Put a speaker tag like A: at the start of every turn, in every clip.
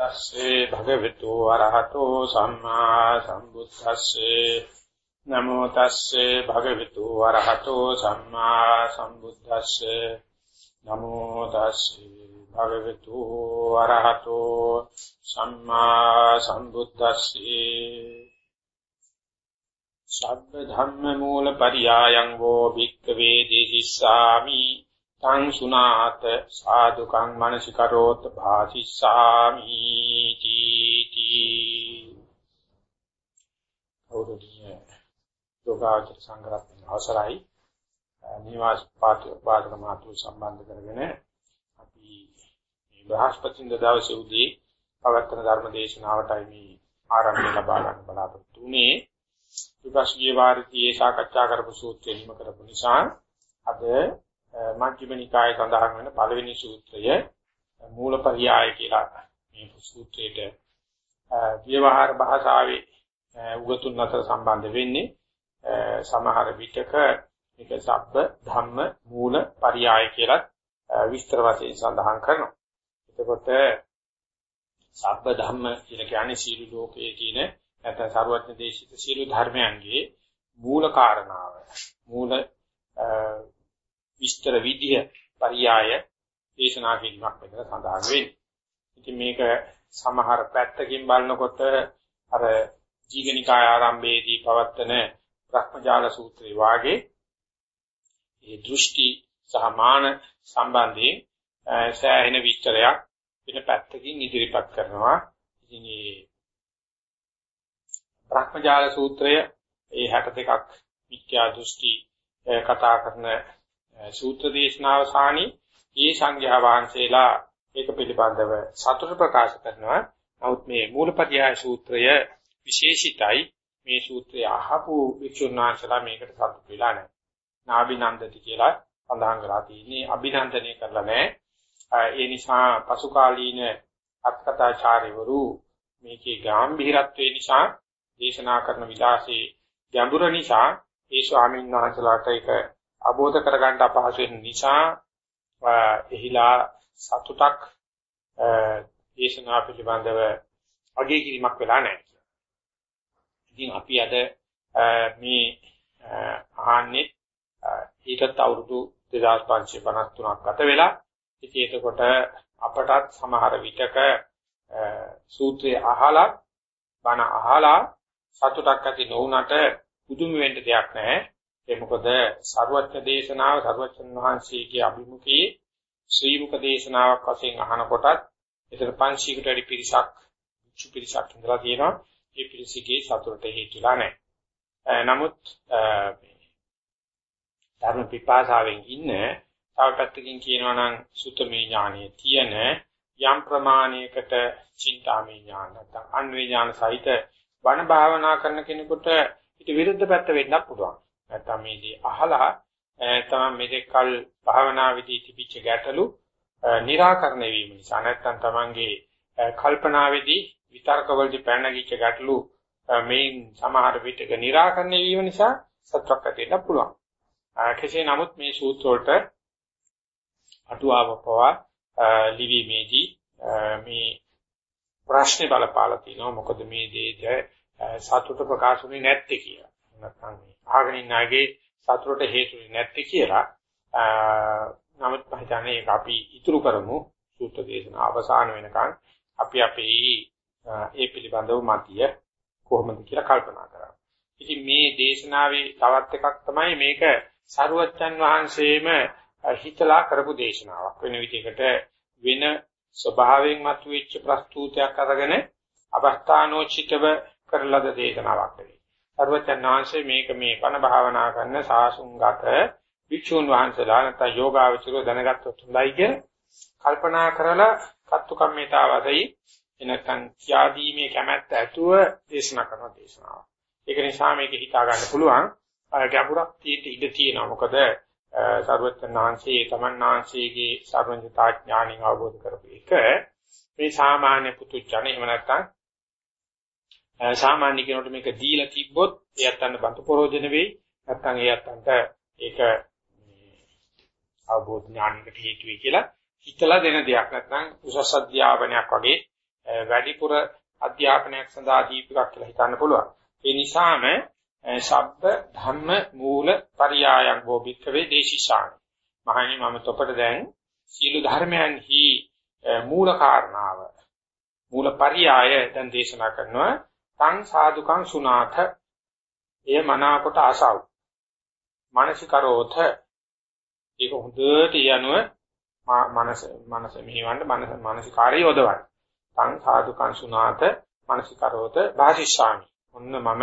A: තස්සේ භගවතු වරහතෝ සම්මා සම්බුද්දස්සේ නමෝ තස්සේ භගවතු වරහතෝ සම්මා සම්බුද්දස්සේ නමෝ තස්සේ භගවතු වරහතෝ සම්මා සම්බුද්දස්සේ සබ්බ ධම්ම මූල පරියායං වෝ භික්ඛවේ දේහිස්සාමි තං සුනාත සාදුකං මනසිකරෝත් භාසිස්සාමි තීති. අවුරුද්දේ යෝගාචර සංග්‍රහයෙන් අවසරයි. නිවාස පාඨ පාඨක මාතු සම්බන්ධ කරගෙන අපි මේ බ්‍රහස්පතින්ද දවසේ උදේ පවත්වන ධර්ම දේශනාවටයි මේ ආරම්භය ලබා ගන්න බලාපොරොත්තු වෙන්නේ විපස්සී වාරිතී සාකච්ඡා කරපු සූත්‍රය හිම කරපු නිසා අද මජ්ක්‍ධිම නිකායේ සඳහන් වෙන පළවෙනි සූත්‍රය මූලපරියාය කියලා මේ සූත්‍රයේට ව්‍යවහාර භාෂාවේ උගතුන් අතර සම්බන්ධ වෙන්නේ සමහර විටක මේක සබ්බ ධම්ම මූල පරියාය කියලා විස්තර වශයෙන් සඳහන් කරනවා. එතකොට සබ්බ ධම්ම කියලා කියන්නේ සීල ලෝකයේ තියෙන නැත්නම් සරුවත්න දේශිත සීල ධර්මයන්ගේ මූල කාරණාව. මූල විස්තර විදිය පරියාය දේශනා කිරීමක් මෙතන සඳහන් වෙන්නේ. ඉතින් මේක සමහර පැත්තකින් බලනකොට අර ජීවනිකාය ආරම්භයේදී පවත්තන භ්‍රමජාල සූත්‍රය වාගේ ඒ දෘෂ්ටි සහ මාන සම්බන්ධයෙන් සෑහෙන විස්තරයක් වෙන පැත්තකින් ඉදිරිපත් කරනවා. ඉතින් මේ භ්‍රමජාල සූත්‍රය ඒ 62ක් මිත්‍යා දෘෂ්ටි කතා කරන සූත්‍ර දේශනාව සානි මේ සංඝයා වහන්සේලා ඒක පිළිබඳව සතුට ප්‍රකාශ කරනවා. නමුත් මේ මූලපරියාය සූත්‍රය විශේෂිතයි. මේ සූත්‍රය අහපු වික්ෂුන් වහන්සේලා මේකට සතුට වෙලා නැහැ. නාබිනන්දති කියලා සඳහන් කරලා තියෙන්නේ අභිනන්දනය කරලා නැහැ. ඒ නිසා පසු කාලීන අත්කතාචාර්යවරු මේකේ ගැඹිරත්වය නිසා දේශනා කරන විලාසයේ ගැඹුර නිසා ඒ ස්වාමීන් වහන්සේලාට ඒක අවබෝධ කරගන්න අපහසු වෙන නිසා එහිලා සතුටක් දේශනා පිළිබඳව අගය කිරීමක් වෙලා නැහැ. ඉතින් අපි අද මේ අහන්නේ ඊටත් අවුරුදු 2553ක් ගත වෙලා ඉතින් එතකොට අපටත් සමහර විටක සූත්‍රය අහලා බණ අහලා සතුටක් ඇති නොවුනට පුදුම වෙන්න දෙයක් නැහැ. ඒ මොකද සරුවත්න දේශනාව සරුවත්න වහන්සේගේ අභිමුඛයේ ශ්‍රී මුක දේශනාවක් වශයෙන් අහනකොටත් එතන 500කට වැඩි පිරිසක් විචු පිරිසක් ඉඳලා තියෙනවා. ඒ පිරිසගේ සතුටට හේතුලා නැහැ. නමුත් ධර්ම පිපාසාවෙන් ඉන්න තව පැත්තකින් කියනවා නම් සුතමේ ඥානයේ තියෙන යම් ප්‍රමාණයකට චින්තාමේ ඥාන නැත්නම් අන්වේ ඥාන සහිත බණ භාවනා කරන කෙනෙකුට ඊට විරුද්ධ පැත්ත වෙන්නත් පුළුවන්. නැත්නම් මේ දේ අහලා තමයි මෙතෙක් කල භාවනා විදී තිබිච්ච ගැටලු निराකරණය වීම නිසා නැත්නම් තමන්ගේ කල්පනාවේදී විතර්කවලදී පැනගිච්ච ගැටලු මේ සමහර විටක निराකරණය වීම නිසා සත්‍වක් ඇති වෙන්න පුළුවන්. කෙසේ නමුත් මේ සූත්‍ර වලට අටුවාවපවා ලිවීමේදී මේ ප්‍රශ්නේ බලපාලා තිනවා මොකද මේ දේට සතුට ප්‍රකාශුනේ නැත්තේ කියලා. නැත්නම් අහගෙන ඉන්න අයගේ සතුටට හේතු නැත්තේ කියලා. නමුත් මම හිතන්නේ ඒක අපි ඉතුරු කරමු සූත්‍ර දේශන අවසාන වෙනකන් අපි අපේ ඒ පිළිබඳව මතිය කොහොමද කියලා කල්පනා කරා. ඉතින් මේ දේශනාවේ තවත් එකක් තමයි මේක සරුවච්චන් වහන්සේම හිතලා කරපු දේශනාවක් වෙන විදිහකට වෙන ස්වභාවයෙන් මතුවෙච්ච ප්‍රස්තුතයක් අරගෙන අවස්ථානෝචිතව කරලද දේශනාවක් වෙයි. සර්වචන්නාංශේ මේක මේ පණ භාවනා කරන සාසුංගත වික්ෂුන් වහන්සේලා නැත්නම් යෝගාවචරෝ දැනගත්තොත් හොඳයි කිය කල්පනා කරලා කත්තු කම්මිතාවසයි එනකන් ත්‍යාදීමේ කැමැත්ත ඇතුව දේශනා කරන දේශනාව. ඒක නිසා මේක හිතා ගන්න පුළුවන් ගැඹුරක් තියෙන්න ඉඩ තියෙනවා. මොකද සර්වචන්නාංශේ තමන්නාංශයේ සර්වඥතා ඥාණින් අවබෝධ කරපු එක මේ සාමාන්‍ය පුතුජන එහෙම නැත්නම් සාමාන්‍ය කෙනෙකුට මේක දීලා තිබ්බොත් එයත් අන්න බඳ ප්‍රෝජන වෙයි. නැත්නම් එයත් අන්ට ඒක අවබෝධ ඥානයකට හේතු වෙයි කියලා හිතලා දෙන දෙයක් නැත්නම් උසස් අධ්‍යාපනයක් වගේ වැඩිපුර අධ්‍යාපනයක් සඳහා දීපිකක් කියලා හිතන්න පුළුවන්. ඒ නිසාම ශබ්ද ධම්ම මූල පරියායන් ගෝබික්කවේ දේශිසාන. මහණනි මම තොපට දැන් සීල ධර්මයන්හි මූල කාරණාව මූල පරියාය දැන් දේශනා කරනවා තං සාදුකං සුනාථ එය මනාකොට ආසාව. මානසිකරෝධ ඒක හොඳට යනුව මනස මනස මෙහිවන්න මනස මානසිකාරය යොදවන්න. තං සාදුකං සුනාථ මානසිකරෝධ භාෂිෂාමි ඔන්න මම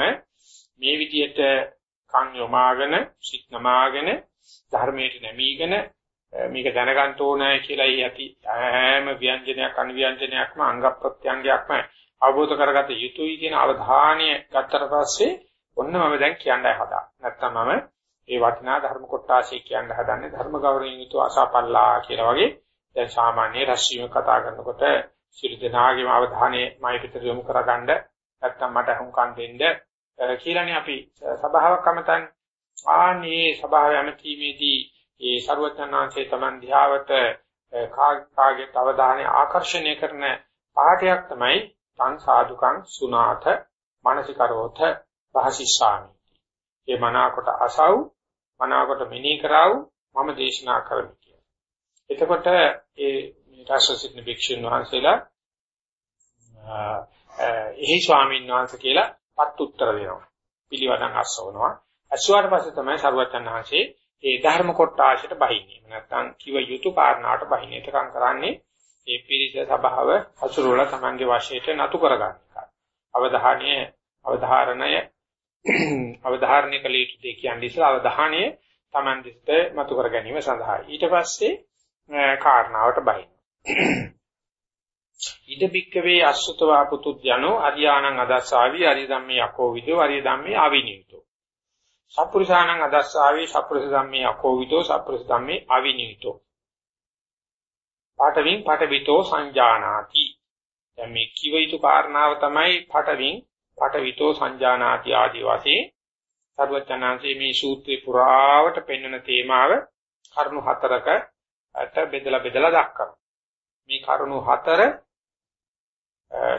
A: මේ විදියට කන් යොමාගෙන සිත් නමාගෙන ධර්මයට නැමීගෙන මේක දැනගන්න ඕනෑ කියලා යටි හැම ව්‍යංජනයක් අනුව්‍යංජනයක්ම අංග ප්‍රත්‍යංගයක්ම අවබෝධ කරගත යුතුයි කියන අවධානය ගත්තට පස්සේ ඔන්න මම දැන් කියන්නයි හදා. නැත්තම් මම ඒ වටිනා ධර්ම කොටාශය කියන්න හදන්නේ ධර්ම ගෞරවයෙන් යුතුව අසපල්ලා කියලා වගේ දැන් සාමාන්‍ය රශ්මිය කතා කරනකොට සිළු දෙනාගේම අවධානය මයි පිටට යොමු කරගන්න නැත්තම් මට හුම්කම් දෙන්න කියලානේ අපි සභාවක් අමතන්නේ. ආනේ සභාව යමීමේදී ඒ ਸਰවඥාන්සේ Taman ධ්‍යාවට කාගේ අවධානය ආකර්ෂණය කරන පාඩයක් තමයි තං සාදුකං සුනාත මානසිකරෝත භාසිස්සාමි. ඒ මනාකොට අසව් මනාකොට මිනී කරව මම දේශනා කරමි කියලා. එතකොට ඒ රාශසිටන භික්ෂුන් වහන්සේලා එහි ස්වාමීන් වහන්සේ කියලා පත් උත්තර දෙනවා. පිළිවදන් අස්සවනවා. අස්සුවාට පස්සේ තමයි සරුවචන් වහන්සේ ඒ ධර්ම කොටාශයට බහින්නේ. නැත්තම් කිව යුතු කාරණාවට බහින්නේ. ඒකම් කරන්නේ ඒ පිරිස සභාව හසුරුවල තමන්ගේ වශයට නතු කරගන්න එක. අවධානය අවධාරණය අවධාරණය කළ යුතු දෙය කියන්නේ ඉස්සලා අවධානය තමන් දිස්ත මතු කර ගැනීම සඳහා. ඊට පස්සේ කාරණාවට බහින්න. ඉද බික්කවේ අසුතවා පුතුජනෝ අරියාණං අදස්සාවි අරිය ධම්මේ යකෝ විදෝ අරිය ධම්මේ ආවිනියුතෝ සප්පුරුෂාණං අදස්සාවි සප්පුරුෂ ධම්මේ යකෝ විදෝ සප්පුරුෂ ධම්මේ ආවිනියුතෝ පාඨවින් පාඨවිතෝ සංජානාති දැන් මේ කිව යුතු කාරණාව තමයි පාඨවින් පාඨවිතෝ සංජානාති ආදී වශයෙන් සර්වචනාංශයේ මේ සූත්‍රේ පුරාවට පෙන්වන තේමාව කරුණු හතරක අට බෙදලා බෙදලා දක්වනවා මේ කරුණු හතර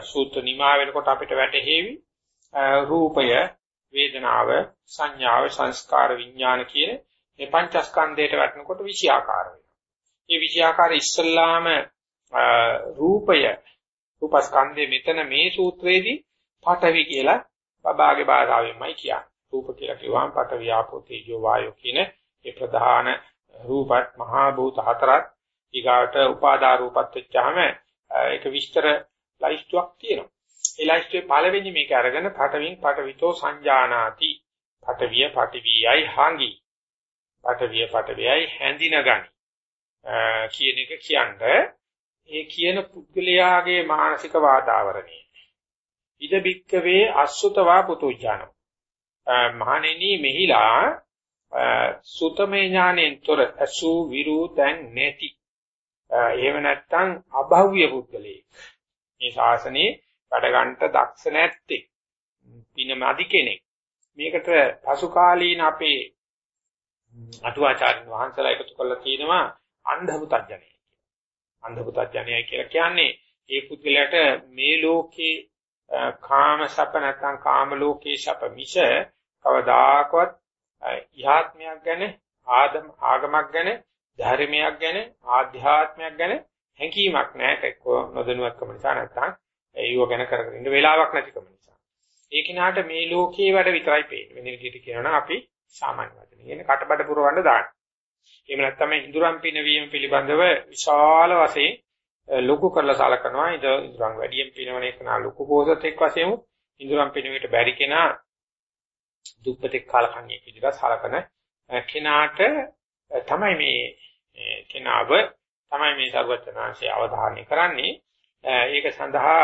A: සූත්‍ර නිමා වෙනකොට අපිට වැටහෙවි රූපය වේදනාව සංඥාව සංස්කාර විඥාන කියන මේ පංචස්කන්ධයට වැටෙනකොට විෂයාකාර වෙනවා. මේ විෂයාකාර ඉස්සල්ලාම රූපය රූපස්කන්ධය මෙතන මේ සූත්‍රයේදී පඨවි කියලා බබාගේ භාෂාවෙන්මයි කියන්නේ. රූප කියලා කිව්වම පඨවි ආපෝ තේජෝ වායෝ කියන ඒ ප්‍රධාන රූපත් මහා භූත හතරත් ඊගාට උපාදා රූපත් වෙච්චාම ඒක විස්තර ලයිස්ට්ුවක් තියෙනවා. ඒ ලයිස්ට්ුවේ පළවෙනි මේක අරගෙන පටවින් පටවිතෝ සංජානාති. පටවිය පටවියයි හාඟි. පටවිය පටවියයි හැඳිනගනි. කියන එක කියන්නේ ඒ කියන පුද්ගලයාගේ මානසික වාතාවරණය. ඉද බික්කවේ අසුතවා පුතුජාන. මහණෙනි මෙහිලා සුතමේ ඥානෙන් තොර අසු විරු දැන් නැති. එහෙම නැත්නම් අභව්‍ය පුද්ගලයෙක්. මේ ශාසනයේ වැඩ ගන්නට දක්ෂ නැත්තේ පිනමදි කෙනෙක් මේකට පසු කාලීන අපේ අටුවාචාර්ය වහන්සේලා එකතු කරලා තියෙනවා අන්ධබුතඥය අන්ධබුතඥය කියලා කියන්නේ ඒ පුද්ගලයාට මේ ලෝකේ කාම සැප නැත්නම් කාම ලෝකේ සැප මිස කවදාකවත් ඉහාත්මයක් ගැන ආදම ආගමක් ගැන ධර්මයක් ගැන ආධ්‍යාත්මයක් ගැන හැඟීමක් නැහැ එක්ක නොදැනුවත්කම නිසා නැත්නම් ඒව ගැන කරගෙන ඉන්න වෙලාවක් නැතිකම නිසා. ඒ කිනාට මේ ලෝකයේ වැඩ විතරයි පේන්නේ. වෙන විදිහට කියනවා අපි සාමාන්‍ය වචන. කියන්නේ කටබඩ පුරවන්න දාන්න. එහෙම නැත්නම් මේ ඉඳුරම් පිනවීම පිළිබඳව විශාල වශයෙන් ලොකු කරලා සලකනවා. ඉඳුරම් වැඩියෙන් පිනවන එක නා ලොකු පොසතෙක් වශයෙන් ඉඳුරම් පිනවීමට බැරි කෙනා දුප්පතෙක් කාලකන්ණියෙක් විදිහට සලකන කෙනාට තමයි මේ කෙනාව තමයි මේ සර්වචනාංශය අවධානය කරන්නේ. ඒක සඳහා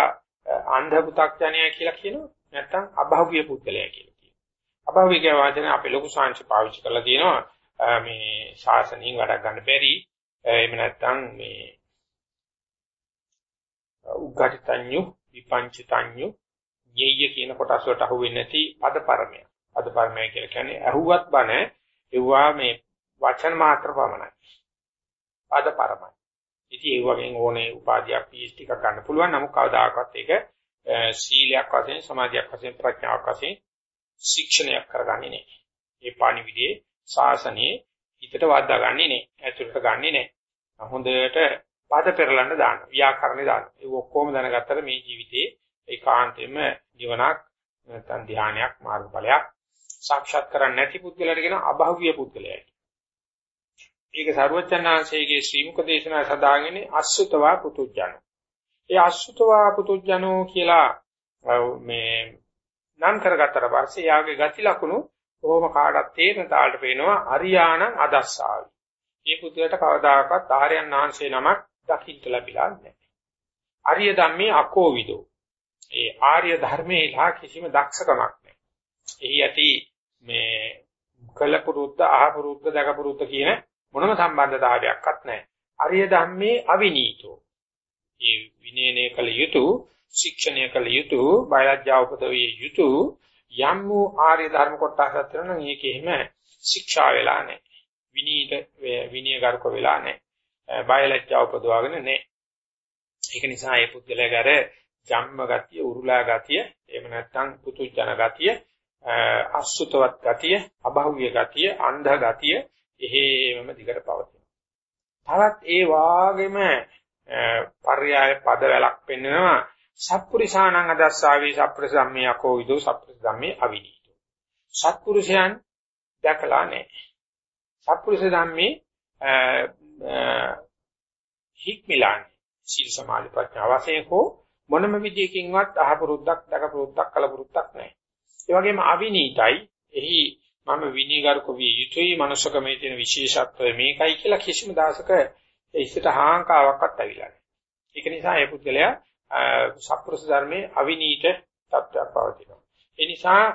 A: අන්ධ පු탁ඥය කියලා කියනවා. නැත්නම් අභෞවිය පුද්ගලයා කියලා කියනවා. අභෞවිය කියන වචනේ අපේ ලොකු සාංශ පාවිච්චි කරලා තියෙනවා. මේ ශාසනයෙන් වැඩ ගන්න බැරි එහෙම නැත්නම් මේ උග්ගටිතඤ්ඤු විපංචිතඤ්ඤු ඤෙය්‍ය කියන කොටස් වලට අහු වෙන්නේ නැති පදපරමය. පදපරමය කියලා කියන්නේ අහුවත් බණ එවුවා මේ වචන මාත්‍ර පමණයි. පදපරමයි. ඉතින් ඒ වගේ ඕනේ උපාධියක් PhD එකක් ගන්න පුළුවන්. නමුත් කවදාකවත් ඒක සීලයක් වශයෙන්, සමාධියක් වශයෙන්, ප්‍රඥාවක් වශයෙන් ශික්ෂණයක් කරගන්නේ නැහැ. ඒ පාණිවිඩයේ ශාසනයේ හිතට වද්දාගන්නේ නැහැ. ඇතුළට ගන්නෙ නැහැ. හොඳට පද පෙරලන්න දාන්න. ව්‍යාකරණේ දාන්න. ඒ ඔක්කොම දැනගත්තට මේ ජීවිතේ ඒකාන්තයෙන්ම ජීවනක් නැත්නම් ධානයක් මාර්ගඵලයක් සාක්ෂාත් කරන්නේ නැති පුද්ගලයාට කියන අභෞවිය පුද්ගලයයි. ඒක සරුවචනාංශයේ ශ්‍රී මුක දේශනා සදාගෙන අසුතවා පුතුජනෝ. ඒ අසුතවා පුතුජනෝ කියලා මේ නම් කරගත්තට පස්සේ යාගේ ගති ලක්ෂණ කොහොම කාටත් තේරෙන තාලට පේනවා අරියාණ අදස්සාවි. මේ පුද්ගලයාට කවදාකවත් ආර්යයන් වහන්සේ නමක් දකින්න ලැබිලා නැහැ. ආර්ය ධම්මේ අකෝවිදෝ. ඒ ආර්ය ධර්මයේ කිසිම දක්ෂකමක් නැහැ. එහි ඇති මේ කලපුරුද්ද අහපුරුද්ද දකපුරුද්ද කියන මොනම සම්බන්ධතාවයක්වත් නැහැ. ආර්ය ධම්මේ අවිනීතෝ. ඒ විනයනේ කල යුතු ශික්ෂණය කළ යුතු බයලජ්ජා උපදවිය යුතු යම් වූ ආර්ය ධර්ම කොටසක් තියෙනවා නම් ඒකෙහිම ශික්ෂා වෙලා නැහැ. විනීත විනයගරුක වෙලා නැහැ. බයලජ්ජා උපදවාගෙන නැහැ. ඒක නිසා මේ පුද්ගලයාගර ජම්ම ගතිය, උරුලා ගතිය, එහෙම නැත්නම් පුතුජන ගතිය, අසුතවත් ගතිය, අභෞවිය ගතිය, අන්ධ ගතිය එහෙමම දිගට පවතිනවා. තවත් ඒ වාගේම පර්යාය පද වැලක් පෙන්වනවා සත්පුරුෂාණං අදස්සාවේ සත්පුරුෂ ධම්මේ අකෝ විදෝ සත්පුරුෂ ධම්මේ අවිනීතෝ. සත්පුරුෂයන් දැකලා නැහැ. සත්පුරුෂ ධම්මේ හික්මිලාන් සීල සමාධි ප්‍රඥා වශයෙන් හෝ මොනම විදියකින්වත් අහපුරුද්දක් දකපුරුද්දක් කලපුරුද්දක් නැහැ. ඒ වගේම අවිනීතයි එහි මම විනීගරුක විය යුතුයි මනුෂ්‍යකමේ තියෙන විශේෂත්වය මේකයි කියලා කිසිම දාසක ඉස්සට හාංකාවක්වත් ඇවිල්ලා නැහැ. ඒක නිසා ඒ පුද්ගලයා සත්පුරුෂ ධර්මයේ අවිනීත තත්ත්වයක් පවතිනවා. ඒ නිසා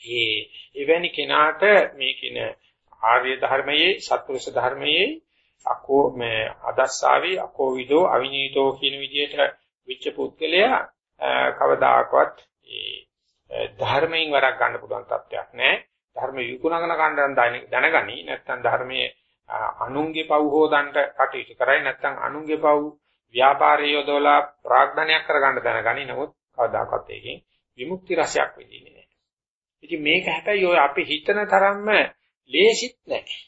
A: මේ එවැනි කෙනාට මේ කින ආර්ය ධර්මයේ සත්පුරුෂ ධර්මයේ අකෝ මේ අදස්සාවේ අකෝවිදෝ අවිනීතෝ කියන විදිහට විච්ච පුද්ගලයා කවදාකවත් ඒ ධර්මයෙන් වරක් ගන්න පුළුවන් තත්ත්වයක් නැහැ. ධර්ම විකුණගෙන ගන්න දැනගනි නැත්නම් ධර්මයේ අනුන්ගේ පව් හොදන්න කටයුතු කරයි නැත්නම් අනුන්ගේ පව් ව්‍යාපාරයේ යොදවලා ප්‍රාග්ධනයක් කරගන්න දැනගනි නමුත් කවදාකවත් ඒකෙන් විමුක්ති රසයක් වෙන්නේ නැහැ. ඉතින් මේක හැබැයි ඔය අපි හිතන තරම්ම ලේසිත් නැහැ.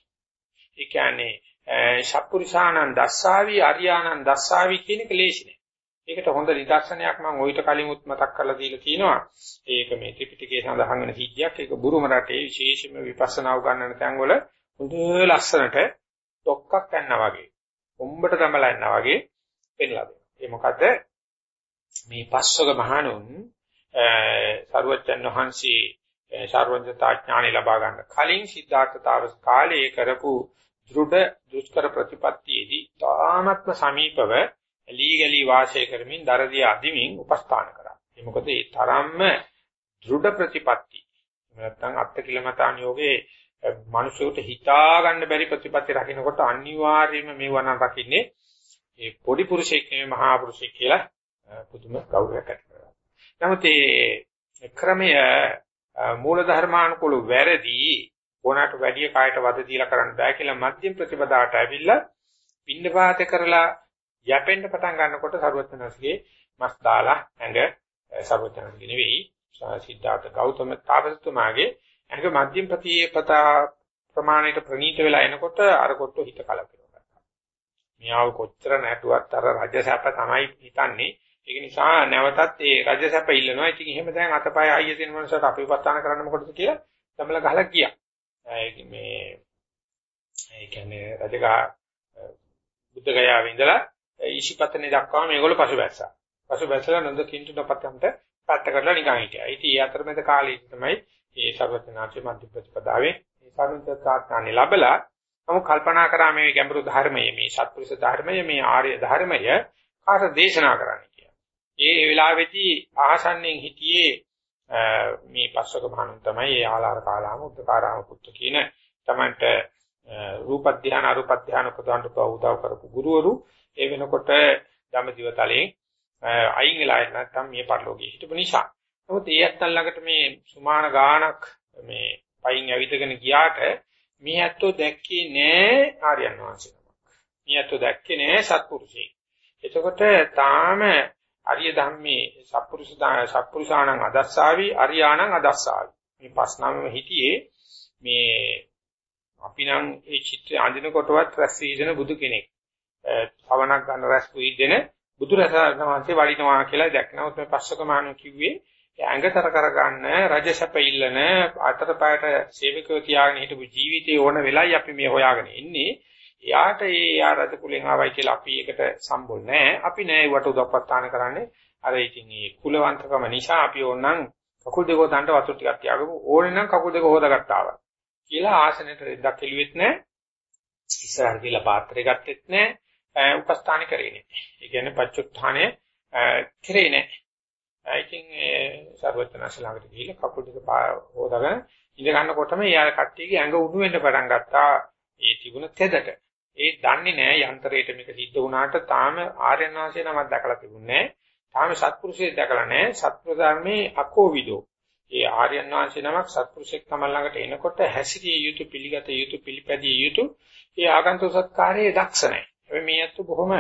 A: ඒ කියන්නේ ශප්පුරිසානන් දස්සාවි අරියානන් දස්සාවි කියන එක ලේසි නෑ. ඒකට හොඳ නිදර්ශනයක් මම ඔయిత කලින් උත් මතක් කරලා දීලා තියෙනවා. ඒක මේ ත්‍රිපිටකයේ සඳහන් වෙන සිද්ධියක්. ඒක බුරුම රටේ විශේෂම විපස්සනා උගන්වන තැන්වල හොඳ ලස්සනට ඩොක්කක් යනවා වගේ. කොම්බට තමලා යනවා වගේ පෙන්ලා දෙනවා. ඒ මොකද මේ පස්වග මහණුන් සරුවච්චන් වහන්සේ සර්වඥතා ඥානෙ ලබා ගන්න කලින් සිද්ධාර්ථ තාවස් කාලයේ කරපු දෘಢ දුෂ්කර ප්‍රතිපත්තියේදී තාමත්ම සමීපව ලීගලි වාසය කරමින් දරදී අදිමින් උපස්ථාන කරා. ඒ මොකද ඒ තරම්ම දෘঢ় ප්‍රතිපත්ති. නැත්නම් අත්කිලමතාන් යෝගේ මිනිසුන්ට හිතා ගන්න බැරි ප්‍රතිපත්ති රකින්නකොට අනිවාර්යයෙන්ම මේවන රකින්නේ ඒ පොඩි පුරුෂයෙක් නෙමෙයි මහා පුරුෂයෙක් කියලා පුදුම ගෞරවයක් ඇති කරගන්නවා. නමුත් මේ ක්‍රමය මූල ධර්මානුකූල වැරදි ඕනකට වැඩි කායට වද දීලා කරන්න බෑ කියලා මධ්‍යම ප්‍රතිපදාවට ඇවිල්ලා පින්නපාත කරලා යැපෙන්න පටන් ගන්නකොට සරුවචනස්ගේ මස් දාලා ඇඟ සරුවචනස්ගේ නෙවෙයි සිද්ධාර්ථ ගෞතම තාපසතුමාගේ ඇඟ මධ්‍යම ප්‍රතිපදා ප්‍රමාණයට ප්‍රනීත වෙලා එනකොට අර කොට්ටෝ හිත කලකිරෙනවා. මියාව කොච්චර නැටුවත් අර රජසැප තමයි හිතන්නේ. ඒක නිසා නැවතත් ඒ රජසැප ඉල්ලනවා. ඉතින් එහෙම දැන් අතපය ආයෙ තියෙන මනසට අපි උපස්ථාන කරන්න මොකටද කියලා තමල ගහලා ගියා. මේ ඒ කියන්නේ රජගහ බුද්ධ ගයාවේ ඉඳලා ඊශිපතනේ දක්වා මේගොල්ලෝ පසුබැස්සා. පසුබැස්සලා නන්ද කින්තු නපතන්ට පැත්ත කරලා නිකන් හිටියා. ඉතින් ඒ අතරමැද කාලේ තමයි මේ සර්වඥාචර්ය මධ්‍ය ප්‍රතිපදාවේ මේ සාමිත්‍යාඥානෙ ලැබලා නමුත් කල්පනා කරා මේ ගැඹුරු ධර්මයේ මේ සත්පුරුෂ ධර්මයේ මේ ආර්ය ධර්මය කාට දේශනා කරන්න කියලා. ඒ වෙලාවේදී ආසන්නෙන් හිටියේ මේ පස්වක මහණුන් තමයි ඒ ආලාර කාලාම උද්දකාරාම පුත්තු කියන තමන්ට රූප ධානය අරූප ධානය උපදවන්න උදව් කරපු ගුරුවරු ඒ වෙනකොට ධම්මදිව තලේ අයින් වෙලා නැත්නම් මේ පරිලෝකයේ හිටපු නිසා. නමුත් ඒ ඇත්තන් ළඟට මේ සුමාන ගානක් මේ පයින් ඇවිදගෙන ගියාට මේ ඇත්තෝ දැක්කේ නෑ ආර්යයන් වහන්සේ නමක්. මියත්තු දැක්කේ නෑ සත්පුරුෂයෙක්. එතකොට තාම අරිය ධම්මේ සත්පුරුෂ සත්පුරුෂාණං අදස්සාවි අරියාණං අදස්සාවි. මේ පස්නම හිටියේ මේ අපි නම් ඒ චිත්‍රය අඳිනකොටවත් රැස් වීදෙන බුදු කෙනෙක්. සවණක් ගන්න රැස් වීදෙන බුදු රසායනවාන්සේ වඩිනවා කියලා දැක්නවොත් මේ පස්සක මානු කිව්වේ ඇඟතර කරගන්න රජසැප ඉල්ලන අතරපයට සේවකව තියාගෙන හිටපු ජීවිතේ ඕන වෙලයි අපි මේ හොයාගෙන ඉන්නේ. එයාට ඒ යා රජ කුලෙන් ආවයි කියලා අපි ඒකට සම්බොල් නැහැ. අපි නෑ ඒවට උදව්පත්තාන කරන්නේ. අර ඉතින් මේ කුලවන්තකම නිසා අපි ඕනනම් කකුල් දෙක හොදන්න වතුර ටිකක් තියාගමු. ඕනේ නම් කකුල් දෙක හොදාගත්තා කියලා ආසනෙට රෙද්දක් එළුවෙත් නැහැ. ඉස්සරහට ගිහලා පාත්‍රය ගත්තෙත් නැහැ. උපස්ථාන කරේ නැහැ. ඒ කියන්නේ පච්චුත්ථානය කරේ නැහැ. ඉතින් ඒ සර්වඥාස ළඟට ගිහිල්ලා කකුල් දෙක හොදාගෙන ඉඳ ගන්නකොටම යාර කට්ටියගේ ඇඟ උණු වෙන්න පටන් ගත්තා. ඒ තිබුණ තෙදට. ඒ දන්නේ නැහැ යන්ත්‍රයට මේක සිද්ධ වුණාට තාම ආර්යයන් වහන්සේ නමක් දැකලා තිබුණේ නැහැ. තාම සත්පුරුෂයෙක් දැකලා නැහැ. සත්පුරුෂාර්මේ අකෝවිදෝ. ඒ ආර්යයන් වහන්සේ නමක් සත්පුරුෂෙක් තමයි ළඟට එනකොට හැසිරිය යුතු පිළිගත යුතු පිළිපැදිය යුතු ඒ ආගන්තුක සත්කාරයේ දක්ෂ නැහැ. මේ අත්තු බොහොම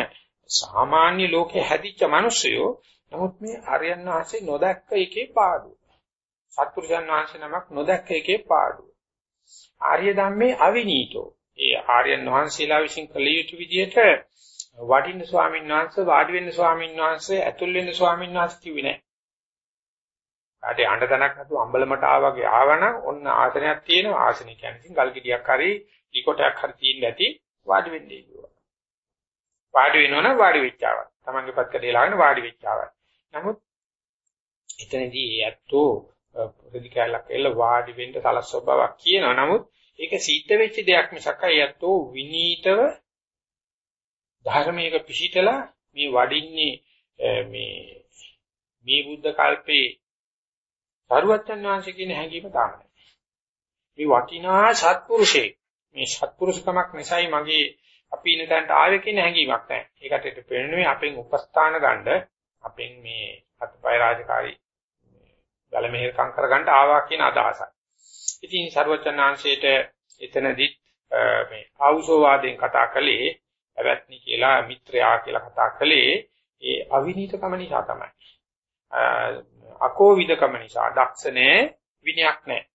A: සාමාන්‍ය ලෝකේ හැදිච්ච මිනිස්සුયો නමුත් මේ ආර්යයන් වහන්සේ නොදැක්ක එකේ පාඩුව. සත්පුරුෂයන් වහන්සේ නමක් නොදැක්ක එකේ පාඩුව. ආර්ය ධම්මේ අවිනීතෝ. ඒ ආර්යයන් වහන්සේලා විසින් කළ යුතු විදිහට වඩින්න ස්වාමීන් වහන්සේ වාඩි වෙන්න ස්වාමීන් වහන්සේ ඇතුල් වෙන්න ස්වාමීන් වහන්සේ කිව්වේ නැහැ. කාටේ අඬ තනක් නැතුව අම්බලමට ආවගේ ආවනම් ඔන්න ආසනයක් තියෙනවා ආසනය කියන්නේ ඉතින් ගල් ගෙඩියක් හරි ඊකොටයක් හරි තියෙන්න ඇති වාඩි වෙන්නේ කිව්වා. වාඩි වෙනවනම් වාඩි වෙච්චාවක්. Tamange පත්කඩේ ලාගෙන වාඩි වෙච්චාවක්. නමුත් එතනදී ඇත්තෝ ප්‍රතිකාරයක් එල්ල වාඩි වෙන්න සලස්ව බවක් කියනවා. නමුත් ඒක සිද්ධ වෙච්ච දෙයක් මිසක් ඇත්තෝ විනීතව ධර්මයක පිහිටලා මේ වඩින්නේ මේ මේ බුද්ධ කල්පේ සරුවච්චන් වහන්සේ කියන හැඟීම තමයි. මේ වටිනා සත්පුරුෂේ මේ සත්පුරුෂකමක් නිසායි මගේ අපි ඉන්න තැනට ආවේ කියන හැඟීමක් නැහැ. ඒකට පෙන්වන්නේ අපෙන් උපස්ථාන ගන්න අපෙන් මේ අත්පය රාජකාරී බල මෙහෙරකම් කරගන්න ආවා කියන අදහසයි. ඉතින් සරුවච්චන්හන්සේට එතනදිත් මේ ආවුසෝවාදයෙන් කතා කළේ අවත්නි කියලා මිත්‍රයා කියලා කතා කළේ ඒ අවිනීතකම නිසා තමයි. අකෝවිදකම නිසා දක්ෂ නැහැ විනයක් නැහැ.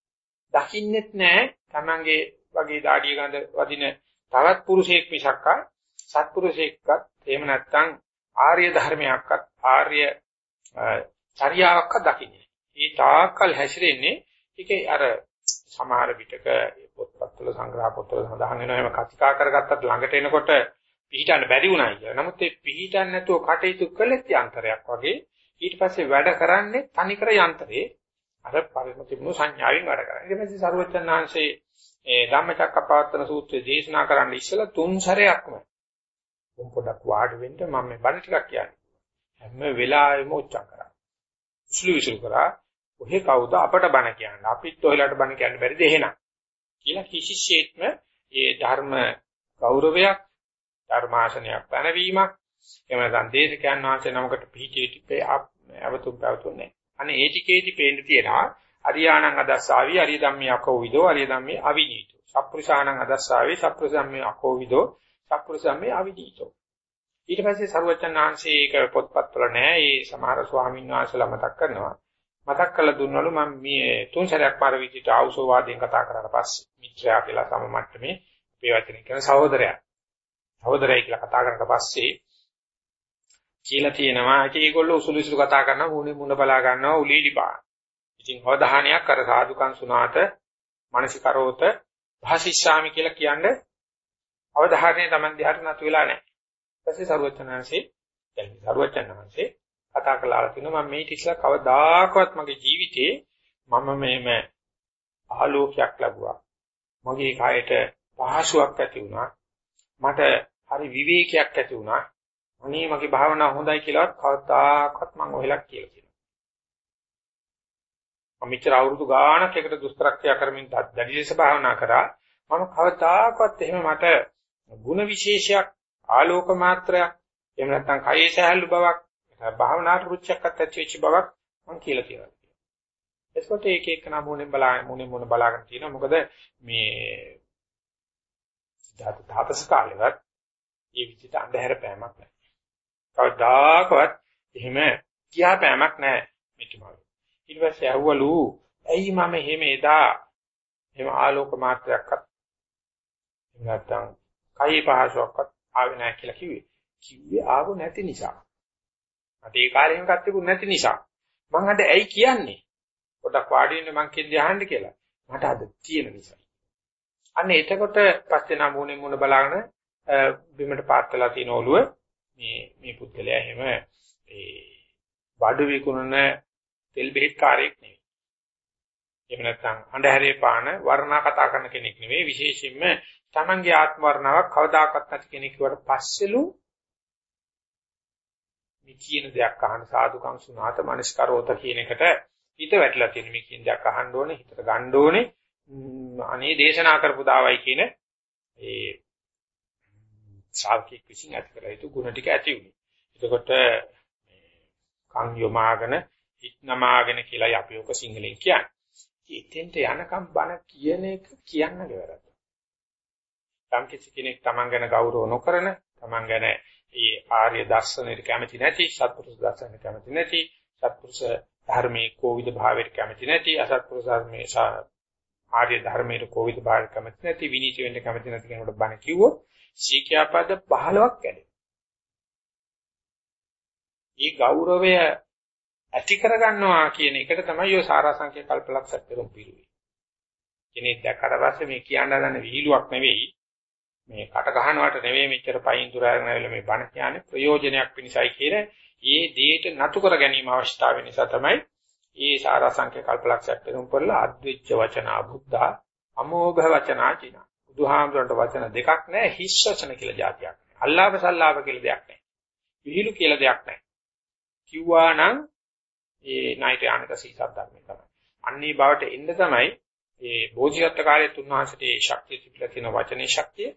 A: දකින්නෙත් නැහැ Tamange වගේ දාඩිය ගඳ වදින තවත් පුරුෂයෙක් මිසක්කා සත්පුරුෂයෙක්වත් එහෙම නැත්නම් ආර්ය ධර්මයක්වත් ආර්ය චර්යාවක්වත් දකින්නේ. ඒ තාකල් හැසිරෙන්නේ ඒකේ අර සමහර විටක පොත්පත්වල සංග්‍රහ පොත්වල සඳහන් වෙනවා එහෙම කතිකා කරගත්තත් ළඟට එනකොට පිහිටන්න බැරි වුණා කියලා. නමුත් ඒ පිහිටන්න නැතුව කටයුතු කළෙත් යන්ත්‍රයක් වගේ ඊට පස්සේ වැඩ කරන්නේ තනිකර යන්ත්‍රේ අර පරිමතිමුණු සංඥාවෙන් වැඩ කරන්නේ. ඊට පස්සේ සරුවචනාංශේ ඒ ධම්මචක්කපවත්තන සූත්‍රයේ දේශනා කරන්න ඉස්සලා තුන් සැරයක්ම උන් පොඩක් වාඩි වෙන්න මම මේ බණ ටිකක් කියන්නේ. හැම වෙලාවෙම උච්චාර කරා. විසුළු විසුළු කරා ඔහෙ කවුද අපට බණ කියන්නේ? අපිත් ඔයලාට බණ කියන්න බැරිද එහෙනම්? කියලා කිසිසේත්ම ඒ ධර්ම ගෞරවයක් ධර්මාසනයක් පැනවීමක් එහෙම නැත්නම් දේශකයන් වහන්සේ නමකට පිහිටී අවතුම් පැවතුන්නේ. අනේ ඒ ටිකේදී පේන්න තියෙනවා අරියාණං අදස්සාවි අරිය ධම්මේ අකෝවිදෝ අරිය ධම්මේ අවිනීතෝ. සප්පුරුෂාණං අදස්සාවි සප්පුරුෂ ධම්මේ අකෝවිදෝ සප්පුරුෂ ධම්මේ අවිනීතෝ. ඊට පස්සේ සර්වචන් වහන්සේ ඒක පොත්පත්වල නෑ. ඒ සමහර ස්වාමීන් වහන්සේලා මතක් කරනවා. මතක් කරලා දුන්නලු මම මේ තුන් සැරයක් පාර විදිහට ආවුසෝ වාදයෙන් කතා කරාට පස්සේ මිත්‍රයා කියලා සම මට්ටමේ අපේ වචන කියන සහෝදරයා. සහෝදරයයි කියලා කතා කරාට පස්සේ කියලා තියෙනවා. ඒක ඒගොල්ලෝ උසුළු උසුළු කතා කරනවා මුණේ මුණ බලා ගන්නවා උලීලි බා. ඉතින් අවධානයක් අර සාදුකන් සුණාත මානසිකරෝත භාසිස්සාමි කියලා කියන්නේ අවධානය Taman දිහාට නතු වෙලා නැහැ. ඊපස්සේ සරුවචනාංශේ දැන් සරුවචනාංශේ කතා කරලා තිනවා මම මේ ටිකලා කවදාකවත් මගේ ජීවිතේ මම මේම ආලෝකයක් ලැබුවා. මගේ කායට පහසුවක් ඇති වුණා. මට හරි විවේකයක් ඇති වුණා. අනේ මගේ භාවනාව හොඳයි කියලාත් කවදාකවත් මම ඔහෙලක් කියලා කියනවා. මම මෙච්චර අවුරුදු ගාණක් එකට දුෂ්කරක්‍රියා කරමින් දැඩි ලෙස භාවනා කරා. මම කවදාකවත් එහෙම මට ಗುಣ විශේෂයක් ආලෝක මාත්‍රයක් එහෙම නැත්නම් කයේ සහැල්ලු බවක් භාවනාට රුචියක්වත් ඇති වෙච්ච බවක් මම කියලා කියනවා. එතකොට ඒක එක නමුනේ බලා මුනේ මුන බලාගෙන තියෙනවා. මොකද මේ සිද්ධාර්ථ තාපස කාලෙවත් ඒ විදිහට අන්ධහැර පෑමක් නැහැ. කවදාකවත් එහෙම කියා පෑමක් නැහැ මෙතුමාගේ. ඊට පස්සේ ඇහුවලු ඇයි මම එහෙම එදා එහෙම ආලෝක මාත්‍රයක්වත් නැත්තම් කයි පහසුවක්වත් ආවේ නැහැ කියලා කිව්වේ. කිව්වේ ආවු නැති නිසා. මට ඒ කාලේ එහෙම කත්තිකුත් නැති නිසා. මං අද ඇයි කියන්නේ? පොඩක් වාඩි වෙන්න මං කියන්නේ අහන්න කියලා. මට අද තියෙන නිසා. අන්න එතකොට පස්සේ නම් මොනේ මොන බලාගෙන බිමට පාත් වෙලා තියෙන ඔළුව මේ මේ පුද්ගලයා එහෙම ඒ බඩු විකුණන තෙල් බෙහෙත් කාර්යයක් නෙවෙයි. එහෙම නැත්නම් අන්ධහැරේ පාන වර්ණා කතා කරන කෙනෙක් නෙවෙයි විශේෂයෙන්ම තමන්ගේ ආත්ම වර්ණාවක් කවදාකවත් නැති කෙනෙක් වට පස්සෙලු මේ කියන දෙයක් අහන සාදුකම් සුණාත මනස්කරෝත කියන එකට හිත වැටලා තියෙන මේ කියන දෙයක් අහන්න ඕනේ හිතට ගන්න ඕනේ අනේ දේශනා කරපු දාවයි කියන ඒ ශ්‍රාවකෙක් විසින් ඇති කළ යුතු ගුණ ටික ඇති වුණේ. එතකොට කන් යොමාගෙන හිත නමාගෙන කියලායි අපි ඔක සිංහලෙන් කියන්නේ. ඉතින්ට යනකම් බණ කියන එක කියන්න වැරද්ද. යම් කිසි කෙනෙක් Taman ගැන ගෞරව නොකරන, Taman ගැන ඒ ආර්ය දර්ශනයට කැමති නැති, සත්පුරුෂ දර්ශනයට කැමති නැති, සත්පුරුෂ ධර්මයේ කෝවිද භාවයට කැමති නැති, අසත්පුරුෂ ධර්මයේ ආර්ය ධර්මයේ කෝවිද භාවයට කැමති නැති, විනීත වෙන්න කැමති නැති කෙනෙකුට බණ කිව්වොත් ශීක්‍යාපද 15ක් කැඩේ. මේ ගෞරවය ඇති කරගන්නවා කියන එකට තමයි ඔය සාරාංශික කල්පලක්ෂ පෙරම් පිරුවේ. කෙනෙක් දැක්කට පස්සේ මේ කියන්න හදන විහිළුවක් නෙවෙයි මේ කට ගහනවට නෙවෙයි මෙච්චර පයින් දුර අරගෙන ආවිල්ලා මේ බණ කියන්නේ ප්‍රයෝජනයක් පිණිසයි කියන ඒ දේට නතු කර ගැනීම අවශ්‍යතාවය නිසා තමයි මේ සාරාංශික කල්පලක්ෂ පෙරම් පොරලා අද්විච්ච වචනා බුද්ධා අමෝඝ වචනා චින. බුදුහාමුදුරන්ට වචන දෙකක් නැහැ හිස් වචන කියලා જાතියක්. අල්ලාප සල්ලාප කියලා දෙයක් නැහැ. විහිළු කියලා දෙයක් නැහැ. කිව්වා නම් ඒ ණයට යන්නක සීසත් ධර්මය තමයි. අන්නේ බවට එන්න තමයි ඒ බෝධිසත්ව කාලයේ තුන්වහන්සේට ඒ ශක්තිය තිබිලා තියෙන වචනේ ශක්තිය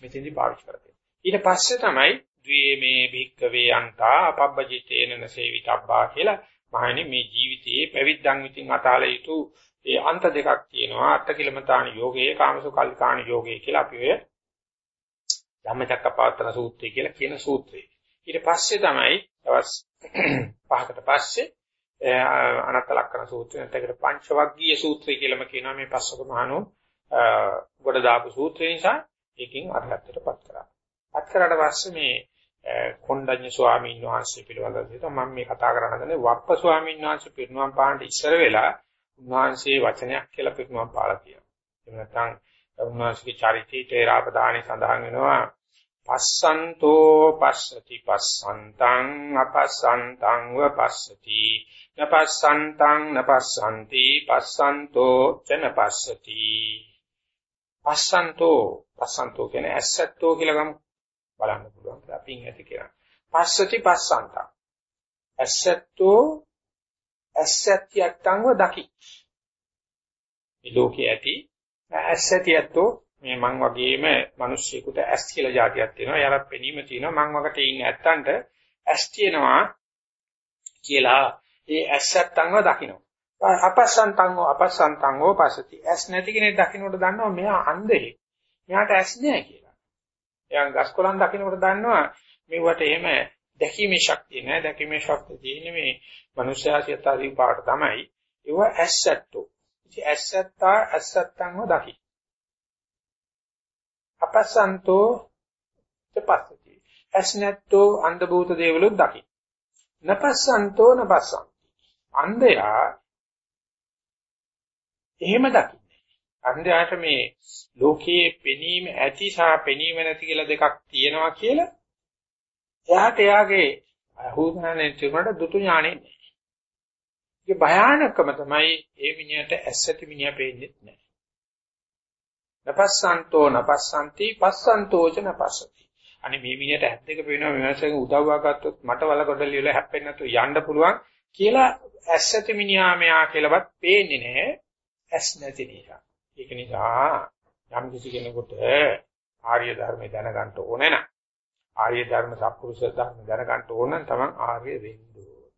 A: මෙතෙන්දි පාවිච්චි කරන්නේ. ඊට පස්සේ තමයි ද්වේමේ භික්කවේ අන්තා අපබ්බජිතේන නසේවිතබ්බා කියලා මහණනි මේ ජීවිතයේ පැවිද්දන් විසින් අතාල යුතු ඒ අන්ත දෙකක් තියෙනවා අටකිලමතාණ යෝගයේ කාමසුකල්ලිකාණ යෝගයේ කියලා අපි ඔය ධම්මචක්කපවත්තන සූත්‍රය කියලා කියන සූත්‍රය. ඊට පස්සේ තමයි දවස් පහකට පස්සේ අනත්ත ලක්කන සූත්‍රය නැත්නම් පංචවග්ගීය සූත්‍රය කියලාම කියනවා මේ පස්වක මහණෝ ගොඩ දාපු සූත්‍රය නිසා ඒකෙන් අරහත්ත්වයටපත් කරා. පත් කරාට පස්සේ මේ කොණ්ඩඤ්ඤ ස්වාමීන් වහන්සේ පිළිබඳව හිතුවා මම මේ කතා කරන්න හදන්නේ වප්ප ස්වාමීන් වහන්සේ පිරිනුවම් පාන්න ඉස්සර වෙලා උන්වහන්සේ වචනයක් කියලා පිරිනුවම් පාලා කියනවා. එහෙම නැත්නම් උන්වහන්සේගේ චරිතයේ තේරාපදානේ සඳහන් වෙනවා. පස්සන්තෝ පස්සති පස්සන්තං අපස්සන්තං වපස්සති නපස්සන්තං නපස්සන්ති පස්සන්තෝ ච නපස්සති පස්සන්තෝ පස්සන්තෝ කියන්නේ ඇසත්තෝ කියලා ගමු බලන්න පුළුවන් අපින් ඇති කියලා පස්සති පස්සන්තං ඇසත්තෝ ඇසත්‍යත්තංව දකි මේ ලෝකයේ ඇති ඇසත්‍යත්තෝ මේ මං වගේම මිනිස්සෙකුට ඇස් කියලා જાතියක් තියෙනවා. යාරක් පෙනීම තියෙනවා. මං වකට ඉන්න ඇත්තන්ට ඇස් තියෙනවා කියලා ඒ ඇස් ඇත්තන්ව දකින්න. අපස්සන්තං අපස්සන්තං පසති. ඇස් නැති කෙනෙක් දකින්නට දන්නවා මෙයා අන්ධෙක්. මෙයාට ඇස් නැහැ කියලා. එයා ගස්කොලන් දකින්නට දන්නවා මෙවට එහෙම දැකීමේ ශක්තිය නැහැ. දැකීමේ ශක්තිය තියෙන්නේ මේ මනුෂ්‍යයාසියතාවී පාට තමයි. ඒව ඇස් ඇත්තෝ. ඉතින් ඇස් ඇත්තා ඇස් ඇත්තන්ව දකින්න. අපසන්තෝ තපස්සති. අස්නැත්තෝ අන්ධ භූත දේවලුත් දකි. නපස්සන්තෝ නපස්සන්. අන්ධයා එහෙම දකින්නේ. අන්ධයාට මේ ලෝකයේ පෙනීම ඇති සහ පෙනීම නැති කියලා දෙකක් තියෙනවා කියලා එයාට එයාගේ අහුදානේ තිබුණාට දුතු ඥානෙ නැහැ. ඒ භයානකම තමයි ඒ මිනිහට ඇස්සති මිනිහා පේන්නේ නැහැ. නපස්සන්තෝ නපස්සන්ති පස්සන්තෝච නපස්සති. අනේ මේ මිනිහට ඇස් දෙක පේනවා මේ මාසෙක උදව්වා ගත්තොත් මට වල ගොඩලිය වල හැප්පෙන්නේ නැතුව යන්න පුළුවන් කියලා ඇස් ඇති මිනිහා මෙයා කියලාවත් පේන්නේ නැහැ ඇස් නැති නිසා. ඒක නිසා යම් කිසි කෙනෙකුට ආර්ය ධර්මය දැනගන්න ඕනේ නම් ආර්ය ධර්ම සත්පුරුෂ ධර්ම දැනගන්න ඕන නම් තමන් ආර්ය වෙන්න ඕන.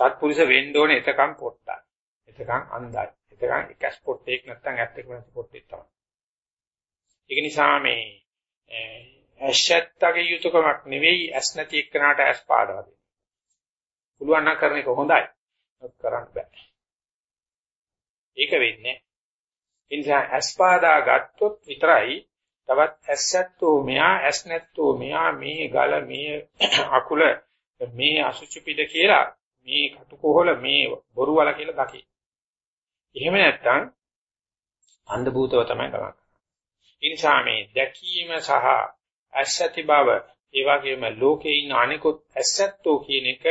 A: සත්පුරුෂ වෙන්න ඕනේ එතකන් පොට්ටක්. එතකන් අන්දයි. එතකන් එකස් පොට්ටේක් නැත්තම් ඇත්තකම පොට්ටෙක් තමයි. ඒක නිසා මේ ඇෂත්තගේ යුතුයකමක් නෙවෙයි ඇස් නැති එක්කනට ඇස් පාදවා දෙන්න. පුළුවන් නම් කරන එක හොඳයි. කරන්න බෑ. ඒක වෙන්නේ. ඒ නිසා ඇස් පාදා ගත්තොත් විතරයි තවත් ඇස්සැත්තෝ මෙහා ඇස් නැත්තෝ මෙහා මේ ගල මේ අකුල මේ අසුචි පිට කියලා මේ කටුකොහල මේ බොරු වල කියලා දකි. එහෙම නැත්නම් අන්ධ භූතව තමයි කරන්නේ. ඒ නිසා මේ දැකීම සහ ඇස්සති බව ඒ වගේම ලෝකේ ඉන්න අනිකුත් ඇස්සත්තෝ කියන එක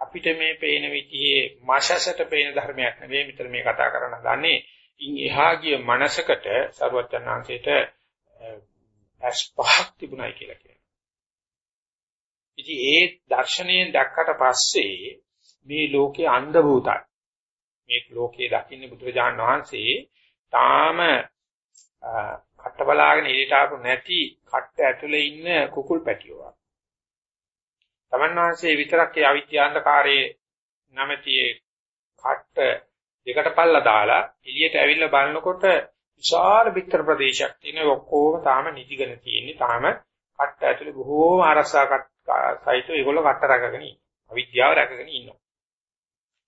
A: අපිට මේ පේන විදිහේ මාශසට පේන ධර්මයක් නෙවෙයි මෙතන මේ කතා කරන්න ගන්නේ. ඉන් එහා ගිය මනසකට සරුවචනාංශයට ඇස් පහක් තිබුණයි කියලා කියනවා. ඉතින් ඒ දර්ශනයෙන් දැක්කට පස්සේ මේ ලෝකේ අන්ධ භූතයි. මේ ලෝකේ දකින්නේ බුදුරජාණන් වහන්සේ තාම කට බලාගෙන එළියට ආපු නැති කට්ට ඇතුලේ ඉන්න කුකුල් පැටියෝ. තමන් වහන්සේ විතරක් ඒ අවිද්‍යාන්තකාරයේ නැමැති කට්ට දෙකට පල්ලා දාලා එළියට ඇවිල්ලා බලනකොට විශාල පිටර ප්‍රදේශයක් තියෙන ඔක්කොම තාම නිදිගෙන තියෙන්නේ. තාම කට්ට ඇතුලේ බොහෝම අරසා සහිතව ඒගොල්ලෝ කට්ට රැකගෙන ඉන්නවා. අවිද්‍යාව රැකගෙන ඉන්නවා.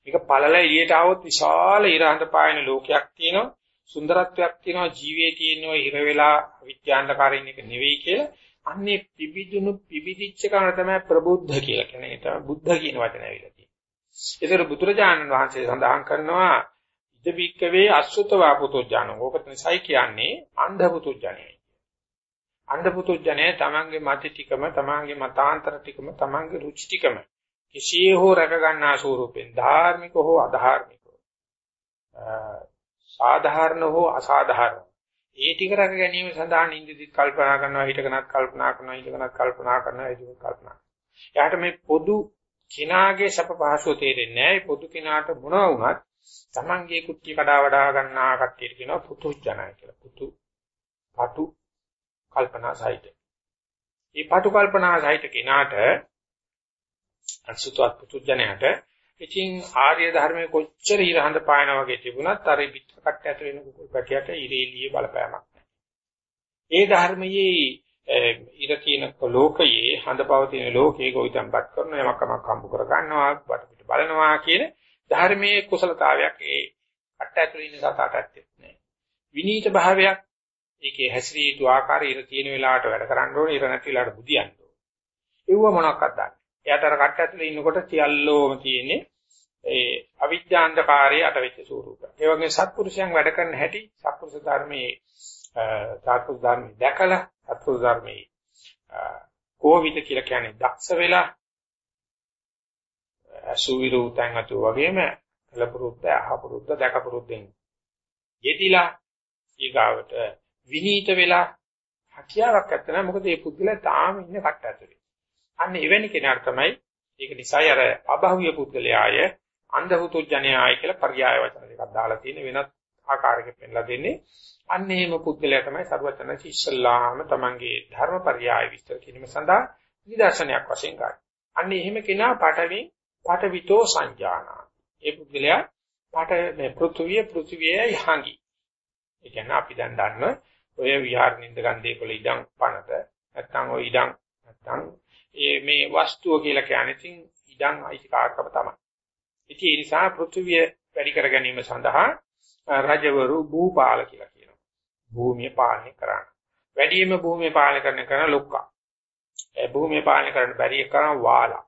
A: මේක පළල එළියට આવොත් විශාල ඉරහඳ පායන ලෝකයක් තියෙනවා. සුන්දරත්වයක් තියෙනවා. ජීවේ තියෙනවා ඉර වෙලා විඥාණ්ඩකාරින් එක නෙවෙයි කියලා අන්නේ පිබිදුණු පිබිදිච්ච කම තමයි ප්‍රබුද්ධ කියලා කියන්නේ. ඒ තමයි බුද්ධ කියන වචන ඇවිල්ලා තියෙන්නේ. ඒතර බුදුරජාණන් වහන්සේ සඳහන් කරනවා ඉද බික්කවේ අසුතවා පුතුජානෝ. ඕක නිසයි කියන්නේ අන්ධ පුතුජානේ අන්ධ පුතුජානේ තමන්ගේ මත ටිකම තමන්ගේ මතාන්තර ටිකම තමන්ගේ රුචි ටිකම කිසිය හෝ රැක ගන්නා ස්වරූපෙන් ධාර්මික හෝ අධාර්මික සාධාරණ හෝ අසාධාරණ. ඒ ටික රැක ගැනීම සඳහා නින්දිත් කල්පනා කරනවා හිතකනත් කල්පනා කරනවා හිතකනත් කල්පනා කරනවා ඒක කල්පනා. එයාට මේ පොදු කිනාගේ සැප පහසුව තේරෙන්නේ නැහැ. පොදු කිනාට මොනවා වුණත් Tamange කුට්ටි කඩා වඩා ගන්නා කට්ටියට කියනවා පුතු ජනය කියලා. පුතු පටු කල්පනා සහිත. මේ පටු කල්පනා සහිත කිනාට අසුතවත් පුතු ජනයට ඉතින් ආර්ය ධර්මයේ කොච්චර ඉරහඳ පායන වගේ තිබුණත් අර පිටර කට්ට ඇතුළේ වෙන කුකුල් පැටියට ඉරේලියේ බලපෑමක් නැහැ. ඒ ධර්මයේ ඉර තියෙන ලෝකයේ හඳපවතින ලෝකයේ ගොවිතැන්පත් කරන යමකමක් හම්බ කර ගන්නවා, පිට බලනවා කියන ධර්මයේ කුසලතාවයක් ඒ කට්ට ඇතුළේ ඉන්න සතාට ඇත්තේ නැහැ. විනීත භාවයක් ඒකේ හැසිරිය යුතු ආකාරය ඉර තියෙන වෙලාවට වැඩ කරන්න ඕනේ, ඉර නැති වෙලාවට බුදියන්න ඕනේ. ඒව මොනක්වත් දන්නේ. එයාට අර කට්ට ඇතුළේ ඉන්නකොට සියල්ලෝම තියෙන්නේ ඒ අවිද්‍යාන්තකාරයේ අටවෙච්ච ස්වරූපය. ඒ වගේ සත්පුරුෂයන් වැඩ කරන හැටි සත්පුරුෂ ධර්මයේ සත්පුරුෂ ධර්මයේ දැකලා සත්පුරුෂ ධර්මයේ කෝවිද කියලා කියන්නේ දක්ෂ වෙලා සුවිරුතන් අතු වගේම කලපුරුද්ද අහපුරුද්ද දැකපුරුද්දෙන් යෙදිලා ඊගාවට විනීත වෙලා හැකියාවක් නැත්නම් මොකද මේ පුද්ගලයා තාම ඉන්නේ කට ඇතුලේ. අන්න එවැනි කෙනාට තමයි ඒක නිසායි අර අභෞවිය පුද්ගලයාය අන්ධහුතුඥයායි කියලා පర్యాయ වචන දෙකක් දාලා තියෙන වෙනත් ආකාරයකින් පෙන්ලා දෙන්නේ. අන්න එහෙම පුද්ගලයා තමයි සරුවචනසි ඉස්සල්ලාම තමන්ගේ ධර්ම පర్యాయ විස්තර කිරීම සඳහා නිදර්ශනයක් වශයෙන් ගන්න. අන්න එහෙම කෙනා පාඨවෙන් පාඨවිතෝ සංජානා. ඒ පුද්ගලයා පාඨ මේ පෘථුවිය පෘථුවියයි හංගි. ඒ කියන්නේ අපි දැන් දන්න ඔය විහාර නින්දගන්දී කොළ ඉඩම් පනත නැත්නම් ඔය ඉඩම් නැත්නම් මේ වස්තුව කියලා කියන්නේ ඉතින් ඉඩම් අයිතිකාරකම තමයි. ඉතින් ඒ නිසා පෘථුවිය වැඩි කර ගැනීම සඳහා රජවරු භූපාල කියලා කියනවා. භූමිය පාලනය කරන්න. වැඩිම භූමිය පාලනය කරන කරන ලොක්කා. ඒ භූමිය පාලනය කරන්න බැරි එක කරන වාලා.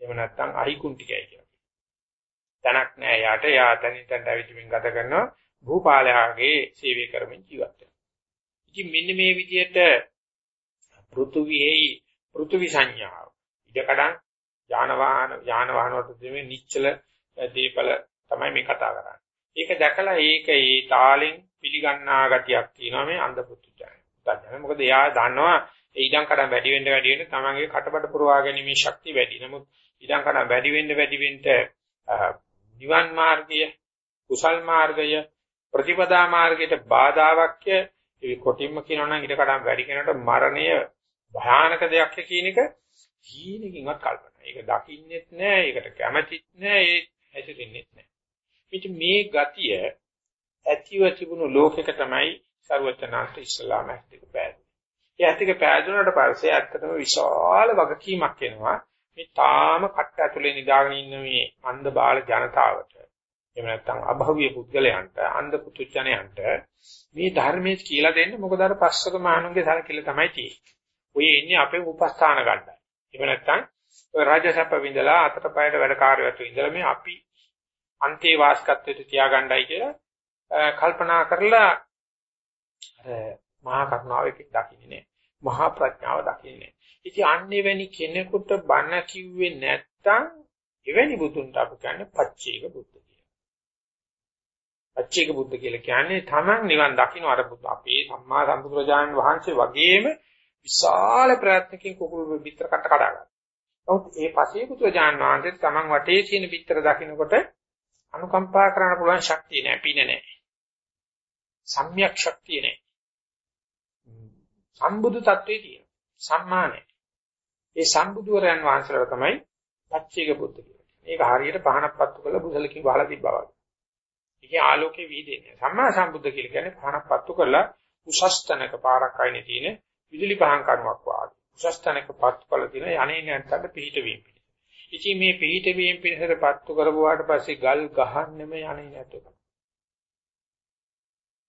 A: එහෙම නැත්නම් අහිකුන්ටිකයි කියලා. තනක් නෑ යාට යා තනින් තනට ඇවිදින්මින් ගත කරනවා භූපාලයාගේ සේවය කරමින් ජීවත් වෙනවා. ඉතින් මෙන්න මේ විදිහට පෘථුවිෙහි පෘථුවි සංඥාව ඉඩකඩම් යාන වාහන යාන වාහන වලට දෙමේ නිශ්චල දීපල තමයි මේ කතා කරන්නේ. ඒක දැකලා ඒක ඒ තාලෙන් පිළිගන්නා ගතියක් තියෙනවා මේ අන්ධ පුත්තුජාන. පුත්තුජාන මොකද එයා දන්නවා ඒ ඉඩම් කඩම් වැඩි වෙන්න වැඩි වෙන්න තමන්ගේ කටබඩ පුරවා ගැනීමේ ශක්තිය වැඩි. නමුත් ඉඩම් කඩම් වැඩි වෙන්න වැඩි වෙන්න නිවන් මාර්ගය, කුසල් මාර්ගය, ප්‍රතිපදා මාර්ගයට බාධාවක් ඒ කොටින්ම කියනවා නම් ඉඩ කඩම් වැඩි කෙනාට මරණය භයානක දෙයක් කියන එක හීනකින්වත් කල්පනා. ඒක දකින්නෙත් නෑ, ඒකට කැමතිත් නෑ, ඒ හැසිරෙන්නෙත් නෑ. ඉතින් මේ ගතිය ඇතිව තිබුණු ලෝකෙක තමයි ਸਰවචනාන්ත ඉස්ලාම ඇත්තක බෑද. ඒ ඇතික පෑදුනට පස්සේ ඇත්තටම විශාල වගකීමක් එනවා. මේ තාම කට ඇතුලේ නිදාගෙන ඉන්න මේ අන්ධ බාල ජනතාවට එහෙම නැත්නම් අභව්‍ය පුද්ගලයන්ට අන්ධ පුතුචනයන්ට මේ ධර්මයේ කියලා දෙන්න මොකද අර පස්සක මානුන්ගේ සරකිල්ල තමයි තියෙන්නේ. ඔය ඉන්නේ අපේ උපස්ථාන ගන්නයි. එහෙම නැත්නම් ඔය රාජසප්ප විඳලා අතට පයට වැඩ කාර්යයට ඉඳලා මේ අපි අන්තේ වාස්කත්වයට තියාගන්නයි කියලා කල්පනා කරලා අර මහා කරුණාවෙක දකින්නේ නැහැ. මහා ප්‍රඥාව දකින්නේ. ඉතින් අන්නේ වැනි කෙනෙකුට බණ කිව්වේ නැත්තම් එවැනි බුදුන්ට අපි කියන්නේ පච්චේක බුද්ධ කියලා. පච්චේක බුද්ධ කියලා කියන්නේ තමන් නිවන් දකින්න අර බුද්ධ අපේ සම්මා සම්බුදුරජාණන් වහන්සේ වගේම විශාල ප්‍රයත්නකින් කුකුළු පිටර කට කඩා ගන්නවා. නමුත් ඒ පසේ බුදුරජාණන් වහන්සේ තමන් වටේ තියෙන පිටර දකින්නකොට අනුකම්පා කරන්න පුළුවන් ශක්තිය නැහැ, පින නැහැ. සම්‍යක් ශක්තිය නැහැ. සම්බුදු තත්වයේ තියෙන සම්මානයි. ඒ සම්බුදුවරයන් වහන්සේලා තමයි පච්චේක බුද්ධ කියලා. මේක හරියට පහනක් පත්තු කරලා බුසලකින් වහලා තිබ්බා වගේ. ඒකේ ආලෝකේ වීදෙන්නේ. සම්මා සම්බුද්ධ කියලා කියන්නේ පහනක් පත්තු කරලා උසස්තනක පාරක් අයිනේ තියෙන විදුලි පහන් කණුවක් වාගේ. උසස්තනක පත්තු කරලා තියෙන යන්නේ නැත්තට පිහිට වීම. ඉතින් මේ පිහිට වීම පිළිසර පත්තු කරපුවාට පස්සේ ගල් ගහන්නෙම යන්නේ නැතුව.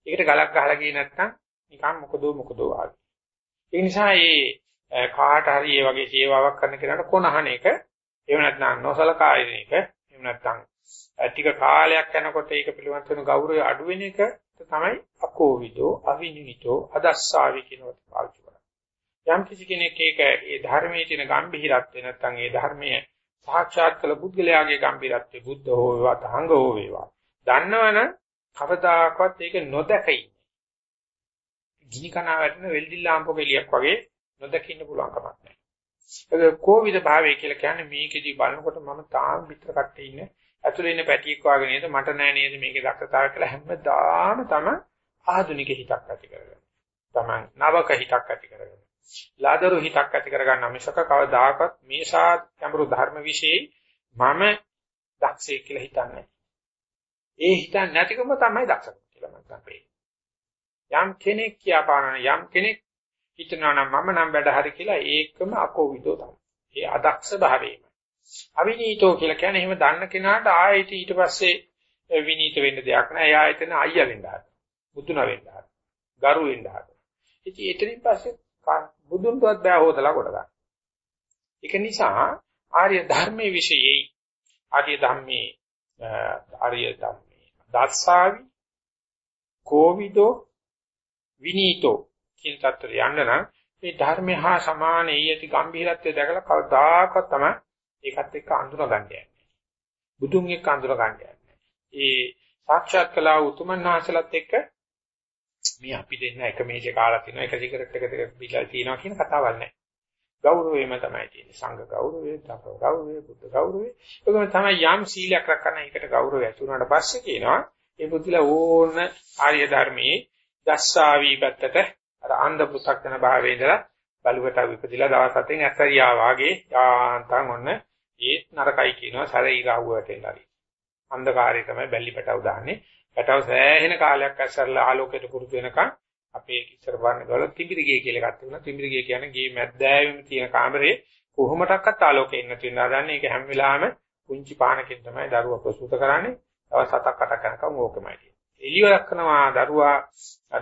A: ඒකට ගලක් ගහලා ගියේ නැත්නම් නිකන් මොකදෝ මොකදෝ ආගේ. ඒ නිසා මේ කාට හරි මේ වගේ සේවාවක් කරන කෙනාට කොනහන එක එහෙම නැත්නම් නොසලකා ඉන්න එක එහෙම නැත්නම් ටික කාලයක් යනකොට ඒක පිළිබඳ වෙන ගෞරවය අඩු වෙන එක තමයි අකෝවිදෝ අවිනිවිතෝ අදස්සාවි කියනවත් පාවිච්චි කරන්නේ. යම් කිසි කෙනෙක් ඒක ඒ ධර්මයේ තියෙන ගැඹිරත්වය නැත්නම් ඒ ධර්මයේ සාක්ෂාත් කළ පුද්ගලයාගේ ගැඹිරත්වය බුද්ධ හෝ වේවා තහංග හෝ වේවා. දන්නවනම් කවදාකවත් ඒක නොදකයි. ගිනි කනවා වැටෙන වෙල්ඩිල් ලාම්පක එලියක් වගේ නොදකින්න පුළුවන් කමක් නැහැ. ඒක කොවිද භාවය කියලා කියන්නේ මේකෙදි බලනකොට මම තාම පිටර කට්ටේ ඉන්නේ ඇතුලේ ඉන්න පැටියෙක් වගේ නේද මට නෑ නේද මේකේ දක්ෂතාවය කියලා හැමදාම තම ආධුනික හිතක් ඇති කරගන්න. තමන් නවක හිතක් ඇති කරගන්න. ලාදරු හිතක් ඇති කරගන්න මිසක කවදාකවත් මේසා ගැඹුරු ධර්ම વિશે මම දක්ෂයෙක් කියලා හිතන්නේ. ඒ හිතන්නේ නැතිකම තමයි දක්ෂකම කියලා මම හිතන්නේ. යම් කෙනෙක් කියපාන යම් කෙනෙක් හිතනවා නම් මම නම් වැඩ හරි කියලා ඒකම අකෝවිදෝ තමයි. ඒ අදක්ෂ භාවයම. අවිනීතෝ කියලා කියන්නේ එහෙම දන්න කෙනාට ආයෙත් ඊට පස්සේ විනීත වෙන්න දෙයක් නෑ. එයා එතන අයියා වෙන්න හදනවා. බුදුන වෙන්න හදනවා. ගරු වෙන්න හදනවා. ඉතින් එතනින් පස්සේ බුදුන්වත් බෑ හොදලා කොට ගන්න. ඒක නිසා ආර්ය ධර්මයේ විශේෂයි ආර්ය ධම්මේ ආර්ය ධම්මේ දස්සාවි කෝවිදෝ විනීතෝ කියන තත්ත්වයට යන්න නම් මේ ධර්මය හා සමාන ඊයති ගැඹිරත්වය දැකලා කවදාකවත් තමයි ඒකත් එක්ක අඳුර ගන්න යන්නේ. බුදුන් එක්ක අඳුර ගන්න යන්නේ. ඒ සාක්ෂාත් කළා උතුමන් වහන්සේලාත් එක්ක මේ අපි දෙන්න එක මේජේ කාලා තිනවා එක සිගරට් එක දෙක බිලා තිනවා කියන කතාවක් නැහැ. ගෞරවයම තමයි තියෙන්නේ. සංඝ ගෞරවය, තප ගෞරවය, බුද්ධ ගෞරවය. ඒකම තමයි යම් සීලයක් රැකගෙන ඒකට ගෞරවය ඇති වුණාට පස්සේ කියනවා ඒ බුද්ධිලා ඕන ආර්ය ධර්මයේ දස්සාවි පැත්තට අර අන්ධ පු탁න භාවයේ ඉඳලා බලුවට විපදිලා දවස් හතෙන් ඇස්සරියා වාගේ යාන්තම් ඔන්න ඒ නරකයි කියනවා සැරීරාවුවට එන්නරි. අන්ධකාරය තමයි බැල්ලි පැටව දාන්නේ. පැටව සෑහෙන කාලයක් ඇස්සරලා ආලෝකයට පුරුදු වෙනකන් අපේ ඉස්සර වර්ණ වල තිඹිරිගේ කියලා එකක් තිබුණා. තිඹිරිගේ කියන්නේ ගේ මැද්දෑවෙම තියෙන කාමරේ කොහොමඩක්වත් ආලෝකේ ඉන්න තියෙනවා. දන්නේ ඒක හැම වෙලාවෙම පුංචි පානකින් තමයි දරුවා ප්‍රසූත කරන්නේ. දවස් 7ක් 8ක් යනකම් ඕකමයි. එළිය දක්වනවා දරුවා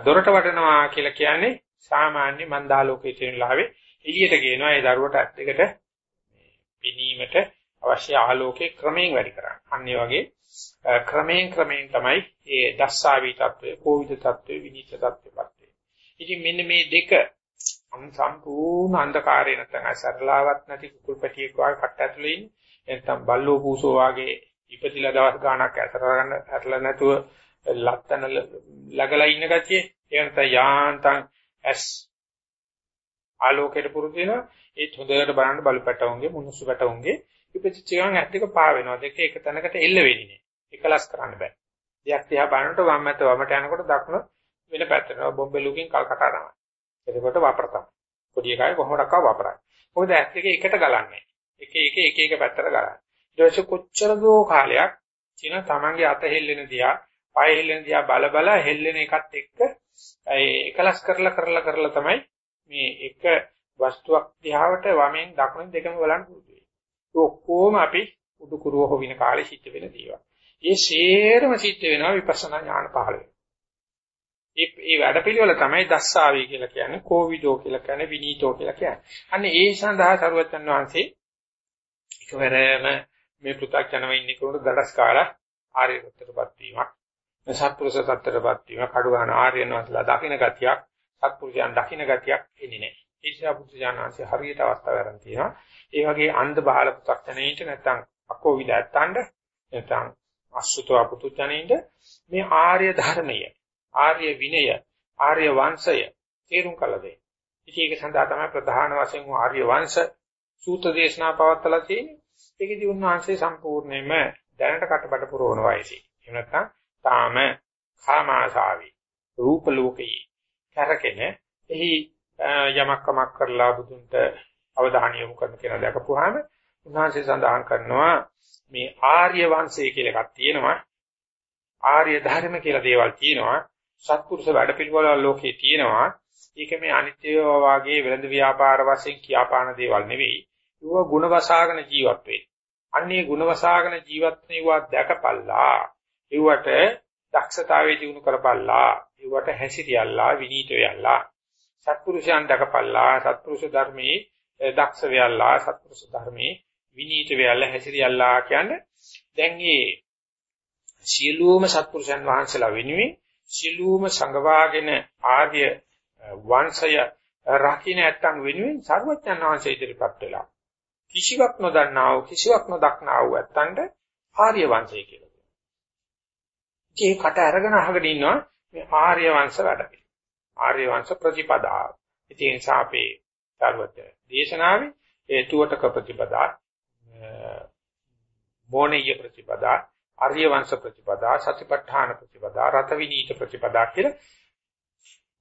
A: දොරට වටනවා කියලා කියන්නේ සාමාන්‍ය මන්දාලෝකයේ තියෙන ලාවේ එළියට ගේනවා ඒ දරුවට ඇත් දෙකට පිනීමට අවශ්‍ය ආලෝකයේ ක්‍රමයෙන් වැඩි කරන්නේ. අන්න වගේ ක්‍රමයෙන් ක්‍රමයෙන් තමයි ඒ දස්සාවි තත්වය, කෝවිද තත්වය, විනිත තත්වයපත් වෙන්නේ. ඉතින් මෙන්න මේ දෙක සම්පූර්ණ අන්ධකාරය නැත්නම් අසරලාවක් නැති කුකුල් පැටියෙක් වගේ කට ඇතුලේ ඉන්නේ. නැත්නම් බල්ලෝ පූසෝ වගේ ඉපදිලා දවස් ගාණක් ඇතර ගන්න ඇතලා නැතුව ලත්තන ලගලා ඉන්න ගතිය ඒ නැත්නම් යාන්තම් ඇස් ආලෝකයට පුරුදු වෙනවා ඒත් හොඳට බලන්න බලු පැටවුන්ගේ මුනුසු පැටවුන්ගේ ඉපදිච්ච ගමන් ඇස් දෙක පා වෙනවා. දෙක එක තැනකට එල්ල වෙන්නේ. නෑ එකලස් කරන්න බෑ. දෙයක් දිහා බලනකොට වම් මත වමට යනකොට දකුණ වෙන පැත්තට. බොම්බෙලුකින් කල්කටා තමයි. එතකොට වපර තමයි. පොඩි එකයි කොහොමඩක්ක වපරයි. මොකද ඇස් දෙක එකට ගලන්නේ. එක එක එක එක පැත්තට ගලන්නේ. ඊට පස්සේ කොච්චර දෝ කාලයක් කියන තමන්ගේ අත හෙල්ලෙන දිහා පය හෙල්ලෙන දිහා බල බල හෙල්ලෙන එකත් එක්ක ඒ එකලස් කරලා කරලා කරලා තමයි මේ එක වස්තුවක් දිහාවට වමෙන් දකුණෙන් දෙකම බලන්න පුරුදු වෙයි. ඒ ඔක්කොම අපි උඩුකුරුව හොවින කාලේ සිද්ධ වෙන දේවල්. ඒ සේරම සිද්ධ වෙනවා විපස්සනා ඥාන පහළ වෙනවා. ඒ ඒ වැඩපිළිවෙල තමයි දස්සාවේ කියලා කියන්නේ, කෝවිදෝ කියලා කියන්නේ, විනීතෝ කියලා කියන්නේ. අන්න ඒ සඳහා සරුවචන් වහන්සේ එකවරම මේ පෘථග්ජනව ඉන්නේ කෙනෙකුට දඩස් කාලා ආර්ය සත්‍යයටපත් වීමක්, සත්පුරුෂ සත්‍යයටපත් වීමක්, කඩු ගන්න ආර්යයන් වහන්සේලා දකින්න ගතියක්, සත්පුරුෂයන් දකින්න ගතියක් එන්නේ නැහැ. ඒ නිසා බුද්ධ ඥානanse හරියට අවස්ථාව ගන්න තියෙනවා. ඒ වගේ අන්ධ බාල පෘථග්ජනයින්ට නැත්තම් අකෝවිද ඇත්තන්ට නැත්තම් අසුතව පුතුජනයින්ට මේ ආර්ය ධර්මය ආර්ය විනය ආර්ය වංශය තේරුම් කළ දෙයි. ඉතින් ඒක සඳහා තමයි ප්‍රධාන වශයෙන් ආර්ය වංශ සූත්‍ර දේශනා පවත්ලා තියෙන්නේ. ඒකදී උන්වහන්සේ සම්පූර්ණයෙන්ම දැනට කටබඩ පුරවන වයසේ. එහෙම නැත්නම් තාම කාමාශාවි රූප ලෝකයේ කරකෙන එහි යමක් කමක් කරලා බුදුන්ට අවධානය යොමු කරන කෙනා දැකපුවාම උන්වහන්සේ සඳහන් කරනවා මේ ආර්ය වංශය කියලා එකක් තියෙනවා ආර්ය ධර්ම කියලා දේවල් තියෙනවා සත්පුරුෂ වැඩපිළිවෙල ලෝකේ තියෙනවා ඒක මේ අනිත්‍ය වාගේ වෙළඳ ව්‍යාපාර වශයෙන් කියාපාන දේවල් නෙවෙයි ඒවා ಗುಣ වසාගෙන ජීවත් වෙයි අන්නේ ಗುಣ වසාගෙන ජීවත් වෙනවා දැකපල්ලා ඒවට දක්ෂතාවයේ දිනු කරපල්ලා ඒවට හැසිරියල්ලා විනීත වෙයල්ලා සත්පුරුෂයන් දැකපල්ලා සත්පුරුෂ ධර්මයේ දක්ෂ වෙයල්ලා සත්පුරුෂ ධර්මයේ විනීත වෙයල්ලා හැසිරියල්ලා කියන්නේ දැන් මේ සියලුම සත්පුරුෂයන් වහන්සේලා වෙනුවෙන් සියලුම සංගවාගෙන ආර්ය වංශය රකින්න නැත්තන් වෙනුවෙන් සර්වඥාන් වහන්සේ ඉදිරිපත් වෙලා කිසිවක් නොදන්නා වූ කිසිවක් නොදක්නා වූ ඇත්තන්ට ආර්ය වංශය කියලා කියනවා. ඒ කට අරගෙන අහගෙන ඉන්නවා මේ ආර්ය වංශ වැඩ ආර්ය වංශ ප්‍රතිපදාව. ඉතින් ඒ නිසා අපේ සර්වඥ දේශනාවේ ඒ තුවටක ප්‍රතිපදා මොණීය ප්‍රතිපදා ආර්ය වංශ ප්‍රතිපදා සතිපට්ඨාන ප්‍රතිපදා රත විනීත ප්‍රතිපදා කියලා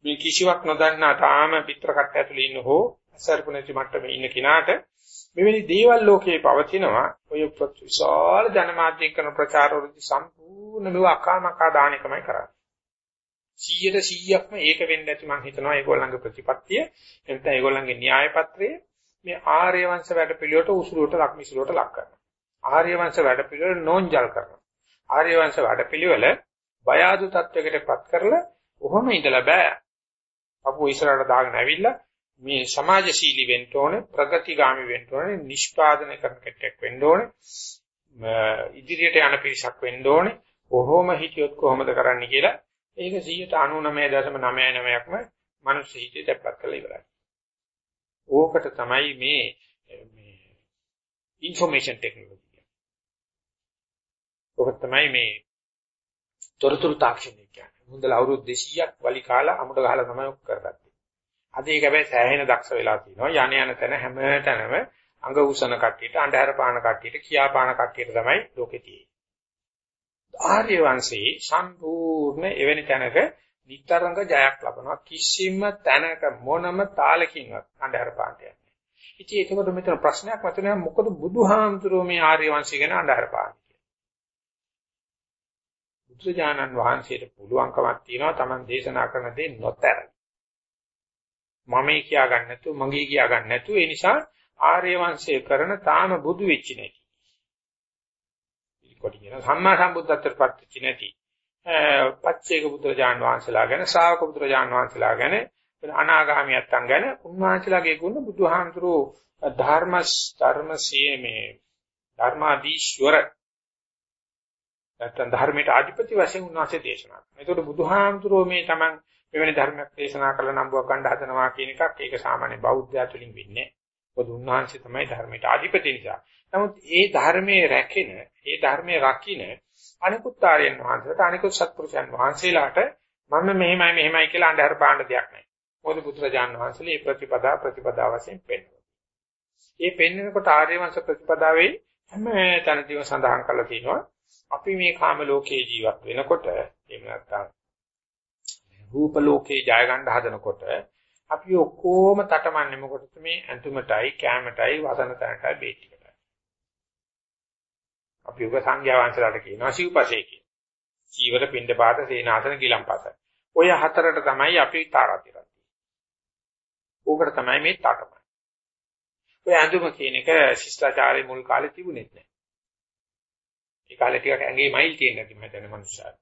A: මේ කිසිවක් නොදන්නා තාම පිටර කට ඇතුලේ ඉන්න හෝ අසර්පණති මට්ටමේ ඉන්න කිනාට මෙවැනි දේවල් ලෝකේ පවතිනවා ඔය විශාල ජනමාධ්‍ය කරන ප්‍රචාරවලදී සම්පූර්ණ මෙව අකාමකා දාන එකමයි කරන්නේ 100ට 100ක්ම ඒක වෙන්න ඇති මම හිතනවා ඒගොල්ලන්ගේ ප්‍රතිපත්තිය. එතන ඒගොල්ලන්ගේ න්‍යාය පත්‍රය මේ ආර්ය වංශ වැඩ පිළිවෙලට උසුරුවට ලක්මිසුරුවට ලක් කරනවා. ආර්ය වංශ වැඩ පිළිවෙල නෝන්ජල් කරනවා. ආර්ය වංශ වැඩ පිළිවෙල බය ආදු තත්වයකටපත් කරලා කොහොම ඉඳලා බෑ. අපු ඉස්සරහට දාගෙන ඇවිල්ලා මේ සමාජශීලී වෙන්න ඕනේ ප්‍රගතිගාමි වෙන්න ඕනේ නිෂ්පාදනය කරන කෙනෙක් වෙන්න ඕනේ ඉදිරියට යන පිරිසක් වෙන්න ඕනේ. කොහොම හිතියොත් කොහොමද කරන්න කියලා ඒක 99.99%ක්ම මනුස්ස හිතේ තැපපත් කරලා ඉවරයි. ඕකට තමයි මේ මේ ইনফরমේෂන් ටෙක්නොලොජි. ඕක තමයි මේ තොරතුරු තාක්ෂණය කියන්නේ. මුන්දල අවුරුදු 200ක් වලි කාලා අමුඩ ගහලා තමයි ඔක් කරගත්තේ. අද ඒක හැබැයි සෑහෙන දක්ෂ වෙලා තිනවා. යانے යන තැන හැම තැනම අඟ උසන කට්ටියට, අන්ධහර පාන කට්ටියට, කියා පාන කට්ටියට තමයි ලෝකේ තියෙන්නේ. ආර්ය වංශයේ සම්පූර්ණ එවැනි තැනක නිතරංග ජයක් ලබනවා කිසිම තැනක මොනම තාලකින්වත් අnder පාණ්ඩයක් නෑ. ඉතින් ඒකකොට මෙතන ප්‍රශ්නයක් මතුවෙනවා මොකද බුදුහාමුදුරුවෝ මේ ආර්ය වංශය ගැන අnder පාණ්ඩ කියලා. බුදුජානන් වහන්සේට පුළුවන්කමක් තියෙනවා Taman දේශනා කරන දේ නොතර. මමයි කියා ගන්න නැතුව මගේ කියා ගන්න නැතුව ඒ නිසා ආර්ය වංශය කරන තාම බුදු වෙච්ච නැති කොට කියන සම්මා සම්බුද්ධත්වයට පත්වෙච්ච නැති පච්චේක පුත්‍රජාන් වහන්සේලා ගැන ශ්‍රාවක පුත්‍රජාන් වහන්සේලා ගැන අනාගාමියත්තන් ගැන උන්වහන්සේලාගේ ගුණ බුදුහාමුදුරෝ ධර්ම ධර්මසේ මේ ධර්මාදීශ්වර නැත්නම් ධර්මයට අධිපති වශයෙන් උන්වහන්සේ දේශනා කරනවා. ඒකට බුදුහාමුදුරෝ මේ Taman මෙවැනි ධර්මයක් දේශනා කළ නම්බුවක් ගන්න හදනවා කියන එකක් ඒක සාමාන්‍ය බෞද්ධයා තුලින් වෙන්නේ. මොකද උන්වහන්සේ තමයි ධර්මයට අධිපති නිසා. නමුත් ඒ ධර්මයේ රැකෙන, ඒ ධර්මයේ රකින්න අනිකුත් ආර්යයන් වහන්සේලාට අනිකුත් සත්පුරුෂයන් වහන්සේලාට මම මෙහෙමයි මෙහෙමයි කියලා අnder පාන්න දෙයක් නැහැ. මොකද බුදුරජාණන් වහන්සේලා මේ ප්‍රතිපදා ප්‍රතිපදා වශයෙන් පෙන්වනවා. මේ පෙන්වනකොට ආර්ය වංශ ප්‍රතිපදාවේ හැම තැනදීම සඳහන් කරලා තියෙනවා අපි මේ කාම ලෝකයේ ජීවත් වෙනකොට එහෙම නැත්නම් රූප ලෝකේ ජය ගන්න හදනකොට අපි ඔක්කොම තටමන්නේ මොකටද මේ ඇඳුමටයි කැමටයි වදන තැනටයි බේටි අපි උග සංඥා වංශලට කියනවා සිව්පසේ කියන. චීවර පින්ඩ පාත සේනාසන ගිලම්පත. ඔය හතරට තමයි අපි තාරාතිරක්. ඕකට තමයි මේ තටම. ඔය ඇඳුම කියන එක ශිෂ්ටාචාරයේ මුල් කාලේ තිබුණෙත් නැහැ. ඒ කාලේ ටිකක් ඇඟේ මයිල් තියෙන නැති මම දැන මනුස්සයා.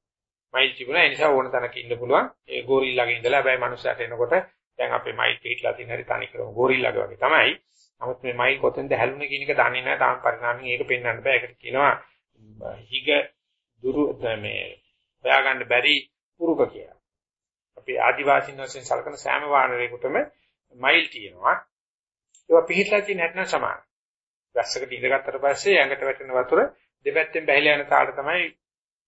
A: මයිල් තිබුණා ඒ නිසා ඕන තැනක ඉන්න පුළුවන්. ඒ ගෝරිල්ලාගේ ඉඳලා හැබැයි මනුස්සයාට එනකොට දැන් අපේ මයිල් පිටලා තියෙන හැටි තනි කරමු ගෝරිල්ලාගේ වගේ තමයි. නමුත් මේ මයිල් කොතෙන්ද හැලුනේ කියන එක දන්නේ නැහැ. තාම පරිණාමයෙන් ඒක පෙන්වන්න බෑ. ඒකට කියනවා හිග දුරු මේ හොයාගන්න බැරි පුරුක කියලා. අපි ආදිවාසීන් වශයෙන් සලකන සෑම වානරයකටම මයිල් තියෙනවා. ඒවා පිහිටලා තියෙන නැත්නම් සමාන. වැස්සකට ඉඳගත්තට පස්සේ ඇඟට වැටෙන වතුර දෙපැත්තෙන් බැහැලා යන තාලට තමයි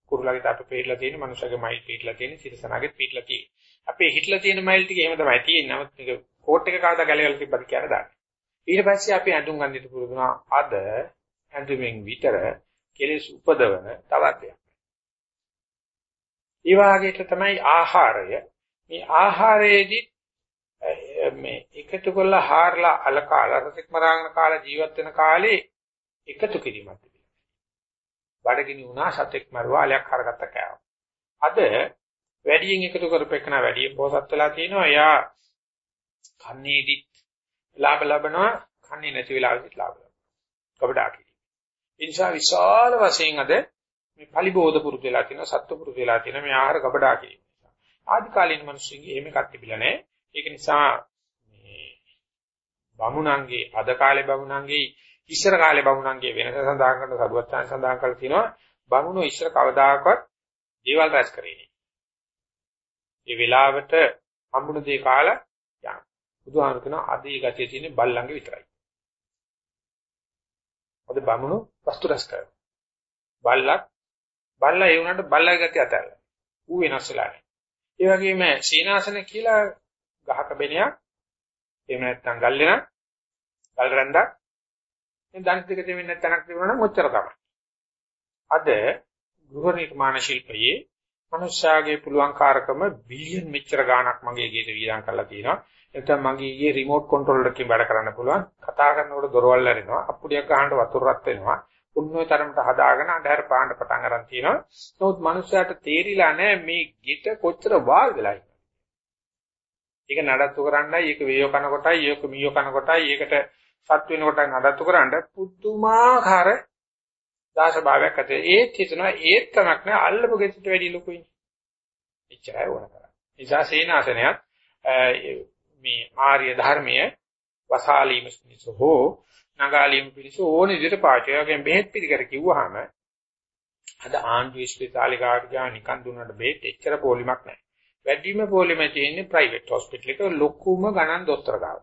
A: කුරුලගේ තාප පිහිටලා තියෙන්නේ, මනුස්සගේ මයිල් පිහිටලා තියෙන්නේ, සිරසනාගෙත් පිහිටලා තියෙන්නේ. අපේ හිටලා තියෙන මයිල් ටික එහෙම තමයි තියෙන්නේ. නමුත් මේක කෝට් එක කවදා ගැලවිලා තිබ්බද කියලා දාන්න. ඊට පස්සේ අපි ඇඳුම් ගන්නට පුරුදුනා අද ඇඳුමින් විතර කෙලෙස් උපදවන තවත් දෙයක්. ඒ වාගේට තමයි ආහාරය. මේ ආහාරයේදී මේ එකතු කරලා හාරලා අලකාලා රසෙක් මරාගෙන කාලා ජීවත් වෙන කාලේ එකතු කිරීමක් තිබෙනවා. බඩගිනි වුණා සතෙක් මරුවා අලයක් හරගත්ත කෑවා. අද වැඩියෙන් එකතු කරපෙකන වැඩියෙන් පොසත් වෙලා තියෙනවා. එයා කන්නේදිත් ලාභ ලබනවා, කන්නේ නැති වෙලාවෙදිත් ලාභ ලබනවා. කවදා කිරි. ඒ නිසා විශාල වශයෙන් අද මේ පලිබෝධ පුරුදු වෙලා තියෙනවා, සත්ව පුරුදු වෙලා තියෙනවා මේ ආහාර කබඩා කිරීම. ආදි කාලීන මිනිස්සුන්ගේ එහෙම එකක් තිබිලා නැහැ. ඒක නිසා මේ බමුණන්ගේ අද කාලේ බමුණන්ගේ ඉස්සර කාලේ බමුණන්ගේ වෙනස සඳහන් කරන සරුවත්යන් සඳහන් කරලා තියෙනවා බමුණෝ ඉස්සර කවදාකවත් දේවල් රැස් කරේ නෑ. ඒ වෙලාවට හම්බුන දේ කාලා යන. බුදුහාම කියනවා අද ඒ ගතිය තියෙන්නේ බල්ලන්ගේ විතරයි. අද බමුණෝ වස්තු රැස් කරනවා. බල්ලක් බල්ලා ඒ වුණාට බල්ලගේ ගතිය අතහැරලා. ඌ වෙනස් වෙලා නෑ. ඒ වගේම සීනාසන කියලා ගහක බෙනයක් එහෙම නැත්නම් ගල්ලෙන ගල් රැන්දක් මේ දණස් දෙක දෙමින් නැත්නම් තිබුණා නම් ඔච්චර තමයි. අද ගෘහ නිර්මාණ ශිල්පයේ මනුෂ්‍යයාගේ පුළුවන්කාරකම බිලියන් මෙච්චර ගාණක් මගේ ගෙට වියදම් කරලා තියෙනවා. නැත්නම් මගේ ඊයේ රිමෝට් කන්ට්‍රෝලර් එකකින් වැඩ කරන්න පුළුවන්. කතා කරනකොට දොරවල් ඇරෙනවා. අප්පුඩියක් ගහනකොට වතුර රත් වෙනවා. උන්නෝ තරමට හදාගෙන අඳුර පාන්න පටන් ගන්න තියෙනවා. නමුත් මනුෂ්‍යයාට තේරිලා නැහැ මේ ගෙට කොච්චර වාල් වෙලායි. ඒක නඩත්තු කරන්නයි ඒක වේයෝ කන කොටයි ඒක මීයෝ කන කොටයි ඒකට සත් වෙන කොටයි නඩත්තු කරන්න පුදුමාකාර දාස භාවයක් ඇති. ඒත් හිතනවා ඒත් කමක් නෑ අල්ලපු ගෙදරට වැඩි ලොකුයි. එච්චරයි ඕන කරන්නේ. නිසා සේනාසනයත් මේ ආර්ය ධර්මයේ වසාලීම පිණිස හෝ නගාලීම පිණිස ඕන විදිහට පාවිච්චි කරගෙන බෙහෙත් පිළිකර කිව්වහම අද ආන්දු විශ්වවිද්‍යාලයකට ගියා නිකන් දුන්නට බෙහෙත් එච්චර පොලිමක් නැහැ. වැඩිම පොලිම තියෙන්නේ ප්‍රයිවට් හොස්පිටල් එක ලොකුම ගණන් දොස්තර ගාව.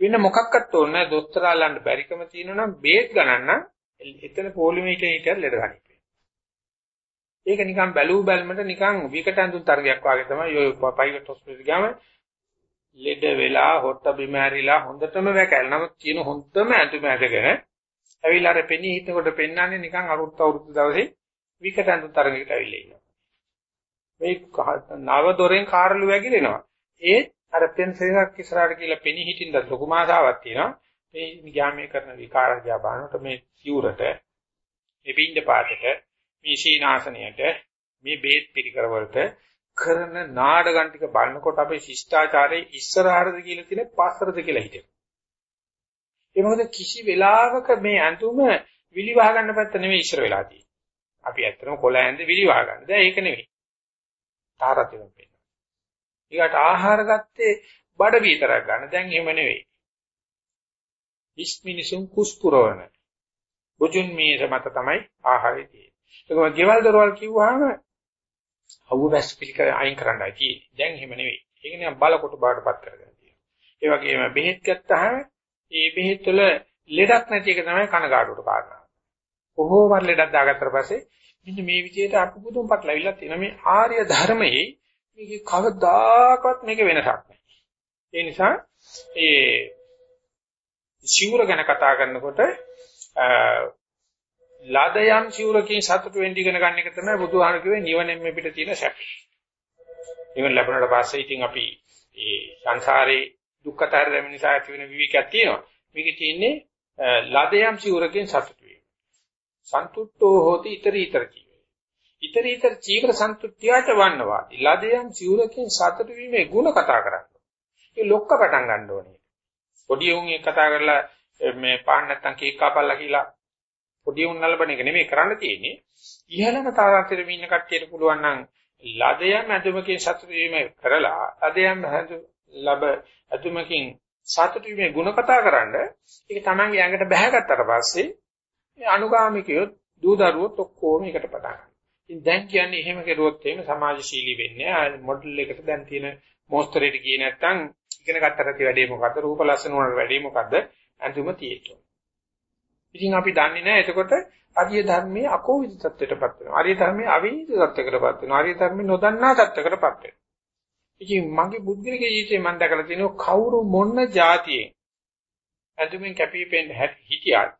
A: වෙන මොකක්වත් ඕනේ නැහැ දොස්තරාලන්ට බැරිකම තියෙනවා බේත් ගණන් නම් එතන පොලිමේ හිටියර ලෙඩ ගන්න. ඒක නිකන් බැලූ බැලමට නිකන් විකට අඳුන් තරගයක් වගේ තමයි ඔය ප්‍රයිවට් හොස්පිටල් ගාම ලෙඩ වෙලා හොට්ට බිම ඇරිලා හොඳටම වැකල් නමුත් කියන හොඳම ඇඳුම ඇඳගෙන ඇවිල්ලා අර පෙනී හිටකොට පෙන්වන්නේ නිකන් අරුත් අවුරුදු දවසේ විකට අඳුන් තරගයකට ඇවිල්ලා ඉන්නවා. මේ නව දොරෙන් කාර්ලු වැగిරෙනවා. ඒ අර පෙන්සලක් ඉස්සරහට කියලා පෙනී හිටින්න ලොකු මාසාවක් තියෙනවා. මේ ඥාමයේ කරන විකාරජා බානට මේ සිවුරට මේ පින්ඩ පාතට මේ සීනාසනයට මේ බේත් පිළිකර වලට කරන නාඩගම් ටික බලනකොට අපේ ශිෂ්ටාචාරයේ ඉස්සරහටද කියලා තියෙන පස්සරද කියලා හිතෙනවා. ඒ මොකද කිසි වෙලාවක මේ අඳුම විලිවාහ ගන්න පැත්ත නෙමෙයි ඉස්සර වෙලා තියෙන්නේ. අපි ඇත්තටම කොළ ඇඳ විලිවාහ ගන්න. දැන් ඒක නෙමෙයි. තාරතිරම් පෙන්නන. ඊකට ආහාර ගත්තේ බඩ විතරක් ගන්න. දැන් එහෙම නෙවෙයි. විස් මිනිසුන් කුස්පුරවන. බුදුන් මීර මත තමයි ආහාරය තියෙන්නේ. ඒකම ගෙවල් දොරවල් කිව්වහම අවු වැස් පිළිකර අයින් කරන්නයි තියෙන්නේ. දැන් එහෙම නෙවෙයි. ඒක නිකන් බලකොට බාටපත් කරගෙන තියෙනවා. ඒ වගේම බෙහෙත් ගත්තාම ඒ බෙහෙත් වල ලෙඩක් නැති එක තමයි කනගාටුවට කාරණා. කොහොමද ලෙඩක් දාගත්තට පස්සේ මෙන්න මේ විදිහට අප පුදුමපත් ලැබිලා තියෙන මේ ආර්ය ධර්මයේ මේක කවදාකවත් මේක වෙනසක් නැහැ. ඒ නිසා ඒ සිවුර ගැන කතා කරනකොට ලදයන් සිවුරකින් සතුට වෙන්න ඉගෙන ගන්න එක තමයි බුදුහාම කිව්වේ නිවනෙන් මේ පිට තියෙන සැප. නිවන ලැබුණාට පස්සේ ඉතින් අපි ඒ සංසාරේ දුක්ඛතර දැම නිසා ඇති වෙන විවිකයක් තියෙනවා. මේකේ තියෙන්නේ ලදයන් සිවුරකින් සතුට සන්තුට්ඨෝ හෝති iterator කියවේ. iterator චීවර සන්තුට්ඨියට වන්නවාදී. ලදයන් සිවුරකින් සතුට වීමේ ಗುಣ කතා කරන්නේ. ඒ ලොක්ක පටන් ගන්න ඕනේ. පොඩි උන් එක කතා කරලා මේ පාන් නැත්තම් කේක් කාපල්ලා කියලා පොඩි උන් නලබන එක නෙමෙයි කරන්න තියෙන්නේ. ඉහළම තාරාතිරෙම ඉන්න කට්ටියට පුළුවන් නම් ලදයන් ඇතුමකින් සතුටු වීම කරලා ලදයන් ලැබ ඇතුමකින් සතුටු වීමේ ಗುಣ කතා කරන්න ඒක තමන්ගේ ඇඟට බැහැගත්තට පස්සේ මේ අනුගාමිකයොත් දූ දරුවොත් ඔක්කොම එකට පටන් ගන්නවා. ඉතින් දැන් කියන්නේ එහෙම කෙරුවොත් එහෙම සමාජශීලී වෙන්නේ. මොඩල් එකට දැන් තියෙන මොස්තරේට ගියේ නැත්නම් ඉගෙන ගන්නට වැඩේ මොකද්ද? රූප ලස්සන වල වැඩේ මොකද්ද? අන්තිම තියෙන්නේ. ඉතින් අපි දන්නේ නැහැ එතකොට අරිය ධර්මයේ අකෝවිද තත්ත්වයටපත් වෙනවා. අරිය ධර්මයේ අවීද තත්ත්වයකටපත් වෙනවා. අරිය ධර්මයේ නොදන්නා තත්ත්වයකටපත් වෙනවා. ඉතින් මගේ බුද්ධික ජීවිතේ මම දැකලා තියෙනවා කවුරු මොන જાතියෙන් ඇතුමින් කැපී පෙනෙන්න හිටියත්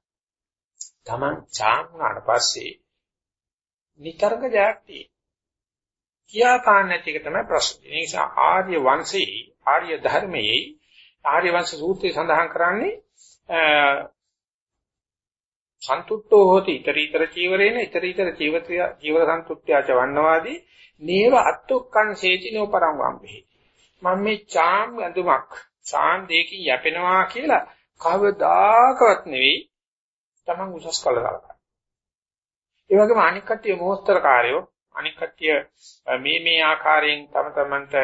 A: Taman චාම්නාට පස්සේ නිතරම ජයක් තියෙනවා. කියා පාන්න නැති එක තමයි ප්‍රශ්නේ. ඒ නිසා ආර්ය වංශයේ ආර්ය ධර්මයේ ආර්ය වංශ සූත්‍රය සඳහන් කරන්නේ සන්තුට්ඨෝ හෝති ඊතරීතර චීවරේන ඊතරීතර චීවත්‍ය ජීවර සන්තුට්ඨ්‍යාච වන්නවාදී නේව අත්තුක්කං සේචිනෝ පරම් වම්බේ මම මේ චාම් ඇඳුමක් චාම් දෙකකින් යැපෙනවා කියලා කවදාකවත් නෙවෙයි Taman උසස් කළ දාලා. ඒ වගේම අනික් කට්ටිය මොහොස්තර කාර්යෝ අනික් කට්ටිය මේ මේ ආකාරයෙන් තම තමන්ට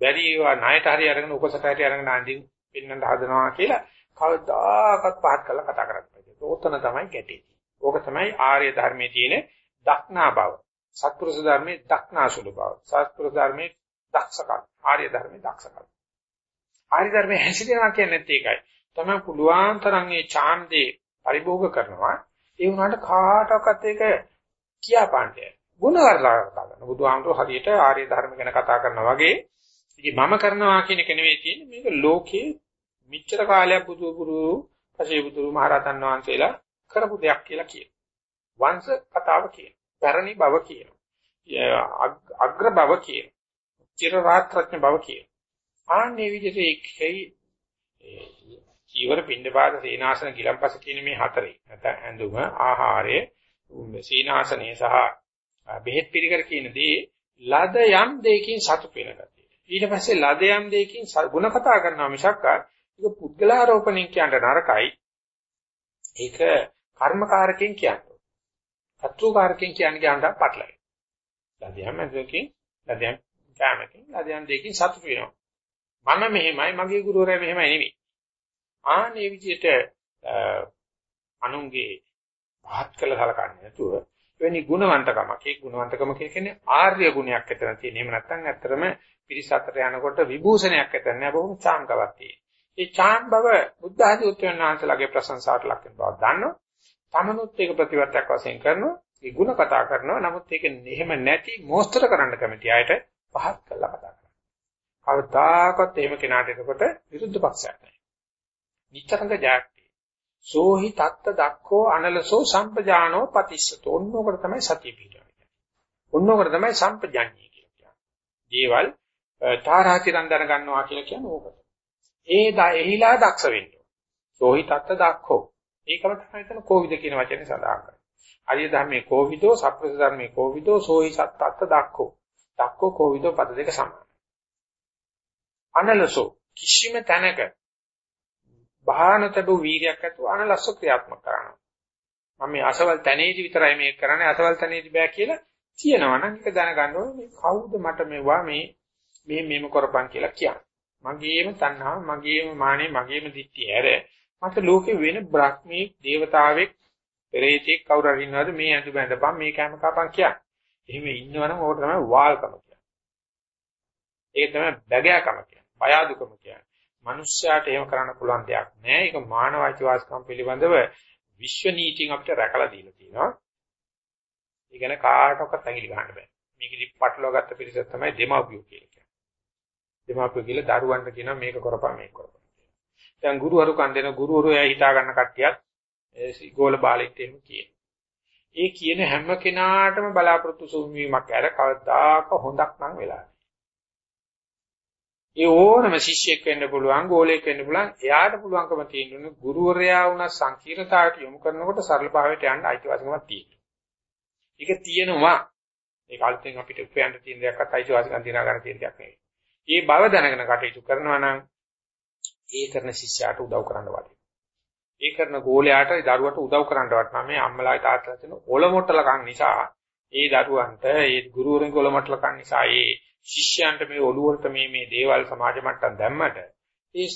A: බැරි ඒවා ණයට හරි අරගෙන උපසට හරි අරගෙන අඳින් පින්නන්න හදනවා කියලා කවදාකවත් පහත් කරලා කතා කරන්නේ. ඕතන තමයි ගැටේ. ඕක තමයි ආර්ය ධර්මයේ තියෙන දක්නා බව. සත්පුරුෂ ධර්මයේ දක්නාසුළු බව. සත්පුරුෂ ධර්මයේ දක්ෂකම්. ආර්ය ධර්මයේ දක්ෂකම්. ආර්ය ධර්මයේ හැසිරෙනවා කියන්නේ ඒකයි. තමයි පුළුවන් තරම් මේ ඡාන්දේ පරිභෝග කරනවා. ඒ වුණාට කාටවත් ඒක කියා පාන්නේ. ಗುಣ කරලා කතා කරනවා. බුදුහාමුදුරුවෝ හරියට ආර්ය ධර්ම ගැන කතා කරනවා වගේ ඉතින් මම කරනවා කියන එක නෙවෙයි තියෙන්නේ මේක ලෝකේ මිච්ඡර කාලයක් බුදු පුරු පසේ බුදු මහරහතන් වහන්සේලා කරපු දෙයක් කියලා කියනවා. වංශ කතාව කියනවා. පැරණි බව කියනවා. අග්‍ර බව කියනවා. චිර රාත්‍රඥ බව කියනවා. ආන්නේ විදිහට ඒකයි චීවර පින්නපාත සීනාසන ගිලම්පස කියන මේ හතරේ නැත්නම් ඇඳුම ආහාරය සීනාසනය සහ බෙහෙත් පිළිකර කියන දේ ලද යම් දෙයකින් සතුට වෙන ගතිය. ඊට පස්සේ ලද යම් දෙයකින් ಗುಣ කතා කරනවා මිසක් ඒක පුද්ගලාරෝපණය කියන්න නරකයි. ඒක කර්මකාරකෙන් කියන්නේ. සත්‍රුකාරකෙන් කියන්නේ ගානට පටලයි. ලද යම් දෙයකින් ලද යම් කැමකින් ලද යම් දෙයකින් සතුට වෙනවා. මම මෙහෙමයි මගේ ගුරුවරයා මෙහෙමයි නෙවෙයි. ආනේ විදිහට අනුන්ගේ පහත් කළ සලකන්නේ නැතුව එවැනි ගුණවන්තකමක් ඒ ගුණවන්තකම කියන්නේ ආර්ය ගුණයක් ඇතන තියෙන. එහෙම නැත්නම් ඇත්තටම පිරිස අතර යනකොට විභූෂණයක් ඇතන නෑ බොහොම චාම්කවක් තියෙන. ඒ චාම් බව බුද්ධ ආදී උත්තරණ වහන්සේලාගේ ප්‍රශංසාවට ලක් වෙන බව දන්නවා. තමනුත් ඒක ප්‍රතිවර්තයක් වශයෙන් කරනවා. ඒ ಗುಣ කතා කරනවා. නමුත් ඒක එහෙම නැති මෝස්තර කරන්න කැමති අයට පහත් කළා කතා කරනවා. කවදාකවත් එහෙම කෙනාට එතකොට විරුද්ධ පක්ෂයක් නැහැ. නිතරම ජයක් සෝහි තත්ත දක්ඛෝ අනලසෝ සම්පජානෝ පතිස්සතෝ ඔන්නෝකට තමයි සතිය පිටවෙන්නේ. ඔන්නෝකට තමයි සම්පජාඤ්ඤය කියන්නේ. දේවල් තාරාතිරන් දැන ගන්නවා කියලා කියන්නේ ඕකට. ඒ එහිලා දක්ෂ වෙන්න. සෝහි තත්ත දක්ඛෝ. ඒකම තමයි එතන කෝවිද කියන වචනේ සඳහන් කරන්නේ. අරිය ධර්මයේ කෝවිදෝ සප්‍රස ධර්මයේ කෝවිදෝ සෝහි සත්තත්ත දක්ඛෝ. දක්ඛෝ කෝවිදෝ පද දෙක සමානයි. අනලසෝ කිසිම තැනක බාහනතබු වීර්යයක් ඇතුව අනලස්ස ක්‍රියාත්මක කරනවා. මම මේ අසවල් තැනේදී විතරයි මේක කරන්නේ අසවල් තැනේදී බෑ කියලා කියනවා නම් ඒක දැනගන්න ඕනේ මේ කවුද මට මේවා මේ මේ මේම කරපන් කියලා කියන්නේ. මගේම තණ්හාව, මගේම මානෙ, මගේම දික්තිය ඇර මට ලෝකේ වෙන බ්‍රහ්මී, දේවතාවෙක්, පෙරේතෙක් කවුරු හරි ඉන්නවද මේ අඳු බැඳපන් මේ කැම කපන් කියන්නේ. එහෙම ඉන්නවනම් ඕකට තමයි වාල්කම කියන්නේ. ඒක තමයි බැගෑකම කියන්නේ. බය අදුකම කියන්නේ. මිනිස්යාට එහෙම කරන්න පුළුවන් දෙයක් නෑ. ඒක මානව අයිතිවාසිකම් පිළිබඳව විශ්ව නීතියෙන් අපිට රැකලා දීලා තියෙනවා. ඒ කියන්නේ කාටවත් ඇඟිලි ගහන්න බෑ. මේකෙදි පටලවා ගත්ත පිරිස තමයි දෙමාපියෝ කියලා කියන්නේ. දෙමාපියෝ කියලා දරුවන්ට කියනවා මේක කරපන් මේක කරපන් කියලා. දැන් ගුරුවරු කන් දෙන ගුරුවරු එයා හිතා ගන්න කට්ටියත් ඒ ගෝල බාලෙක්ට එහෙම කියනවා. ඒ කියන හැම කෙනාටම බලාපොරොත්තු සුන්වීමක් ඇර කවදාක හොඳක් නම් වෙලා ඒ ඕනම ශිෂ්‍යෙක් වෙන්න පුළුවන්, ගෝලයෙක් වෙන්න පුළුවන්. එයාට පුළුවන්කම තියෙනුනේ ගුරුවරයා වුණා සංකීර්ණතාවට යොමු කරනකොට සරල භාවයට යන්න අයිතිවාසිකමක් තියෙනවා. ඒක තියෙනවා. ඒක අලුතෙන් අපිට උපයන්න තියෙන දෙයක්වත් අයිතිවාසිකම් දිනා ගන්න තියෙන දෙයක් නෙවෙයි. මේ බව දැනගෙන කටයුතු කරනවා නම් ඒ කරන ශිෂ්‍යයාට උදව් කරන්න වටිනවා. ඒ කරන ගෝලයාට දරුවට උදව් කරන්න වටිනවා. මේ අම්මලායි තාත්තලා තියෙන ඔලොමොට්ටලකම් නිසා ඒ දරුවන්ට ඒ ගුරුවරුන්ගේ ඔලොමොට්ටලකම් නිසා ඒ ශිෂ්‍යයන්ට මේ ඔළුවට මේ මේ දේවල් සමාජ මට්ටම් දැම්මට ඒ